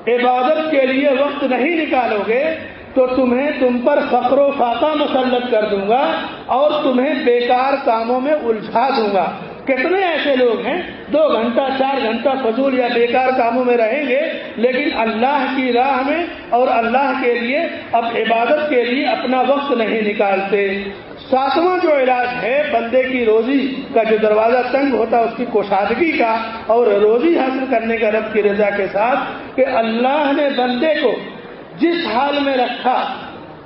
عبادت کے لیے وقت نہیں نکالو گے تو تمہیں تم پر فقر و فاقہ مسلط کر دوں گا اور تمہیں بیکار کاموں میں الجھا دوں گا۔ کتنے ایسے لوگ ہیں، دو گھنٹہ، چار گھنٹہ فضول یا بیکار کاموں میں رہیں گے، لیکن اللہ کی راہ میں اور اللہ کے لیے، اب عبادت کے لیے اپنا وقت نہیں نکالتے۔ ساتواں جو علاج ہے، بندے کی روزی کا جو دروازہ تنگ ہوتا ہے، اس کی کوشادگی کا اور روزی حاصل کرنے کا رب کی رضا کے ساتھ کہ اللہ نے بندے کو جس حال میں رکھا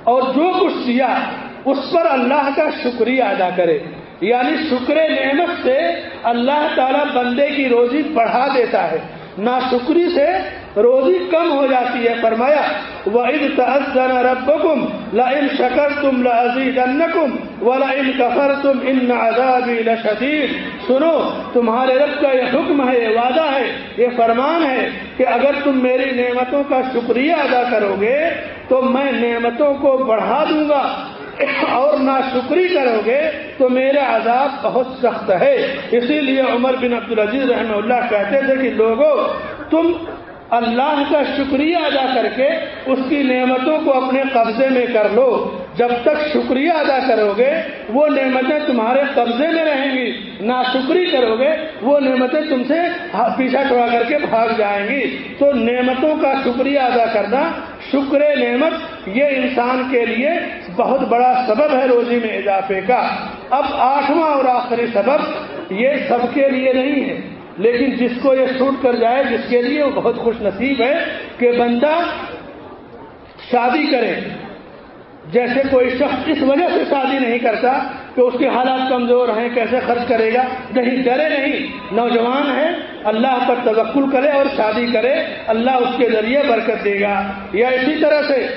اور جو کچھ دیا، اس پر اللہ کا شکریہ ادا کرے۔ یعنی شکر نعمت سے اللہ تعالی بندے کی روزی بڑھا دیتا ہے۔ نہ شکری سے روزی کم ہو جاتی ہے۔ فرمایا وہ تحزن رب کم ان شکر تم لذیذ کم ولا ان کفر تم ان سنو، تمہارے رب کا یہ حکم ہے، یہ وعدہ ہے، یہ فرمان ہے کہ اگر تم میری نعمتوں کا شکریہ ادا کرو گے، تو میں نعمتوں کو بڑھا دوں گا۔ اور نہ شکری کرو گے، تو میرا عذاب بہت سخت ہے۔ اسی لیے عمر بن عبد العزیز رحمہ اللہ کہتے تھے کہ لوگوں تم اللہ کا شکریہ ادا کر کے اس کی نعمتوں کو اپنے قبضے میں کر لو۔ جب تک شکریہ ادا کرو گے، وہ نعمتیں تمہارے قبضے میں رہیں گی۔ نہ شکری کرو گے، وہ نعمتیں تم سے پیچھا چھوڑا کر کے بھاگ جائیں گی۔ تو نعمتوں کا شکریہ ادا کرنا شکر نعمت، یہ انسان کے لیے بہت بڑا سبب ہے روزی میں اضافے کا۔ اب آٹھواں اور آخری سبب، یہ سب کے لیے نہیں ہے۔ لیکن جس کو یہ چھوٹ کر جائے، جس کے لیے وہ بہت خوش نصیب ہے کہ بندہ شادی کرے۔ جیسے کوئی شخص اس وجہ سے شادی نہیں کرتا کہ اس کے حالات کمزور ہیں، کیسے خرچ کرے گا؟ نہیں، ڈرے نہیں۔ نوجوان ہے، اللہ پر توکل کرے اور شادی کرے، اللہ اس کے ذریعے برکت دے گا۔ یا اسی طرح سے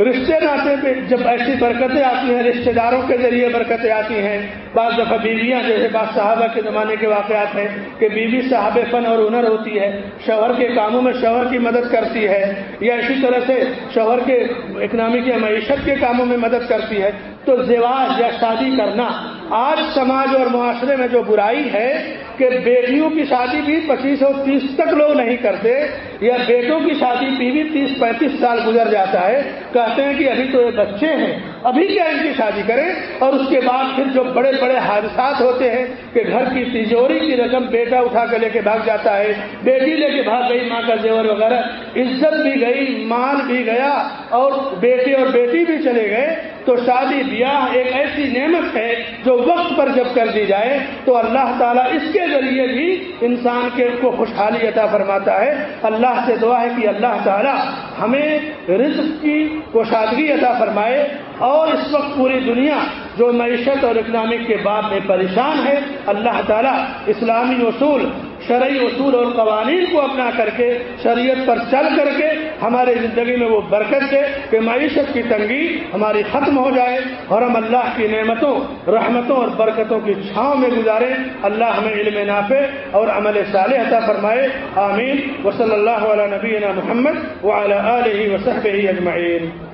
رشتے ناطے پہ جب ایسی برکتیں آتی ہیں، رشتے داروں کے ذریعے برکتیں آتی ہیں۔ بعض دفعہ بیویاں جیسے بعض صحابہ کے زمانے کے واقعات ہیں کہ بیوی صاحب فن اور ہنر ہوتی ہے، شوہر کے کاموں میں شوہر کی مدد کرتی ہے یا اسی طرح سے شوہر کے اکنامک یا معیشت کے کاموں میں مدد کرتی ہے۔ تو زواج یا شادی کرنا، آج سماج اور معاشرے میں جو برائی ہے کہ بیٹیوں کی شادی بھی پچیس اور تیس تک لوگ نہیں کرتے، یا بیٹوں کی شادی بھی بھی تیس پینتیس سال گزر جاتا ہے، کہتے ہیں کہ ابھی تو یہ بچے ہیں۔ ابھی کیا ان کی شادی کریں اور اس کے بعد پھر جو بڑے بڑے حادثات ہوتے ہیں کہ گھر کی تجوری کی رقم بیٹا اٹھا کے لے کے بھاگ جاتا ہے، بیٹی لے کے بھاگ گئی، ماں کا زیور وغیرہ، عزت بھی گئی، مال بھی گیا اور بیٹے اور بیٹی بھی چلے گئے، تو شادی بیاہ ایک ایسی نعمت ہے جو وقت پر جب کر دی جائے تو اللہ تعالیٰ اس کے ذریعے بھی انسان کے کو خوشحالی عطا فرماتا ہے۔ اللہ سے دعا ہے کہ اللہ تعالیٰ ہمیں رزق کی کوشادگی عطا فرمائے۔ اور اس وقت پوری دنیا جو معیشت اور اکنامک کے بعد میں پریشان ہے، اللہ تعالیٰ اسلامی اصول، شرعی اصول اور قوانین کو اپنا کر کے، شریعت پر چل کر کے ہمارے زندگی میں وہ برکت دے کہ معیشت کی تنگی ہماری ختم ہو جائے اور ہم اللہ کی نعمتوں، رحمتوں اور برکتوں کی چھاؤں میں گزارے۔ اللہ ہمیں علم نافع اور عمل صالح عطا فرمائے۔ آمین۔ و صلی اللہ علیہ نبی محمد وعلى آله وصحبه أجمعين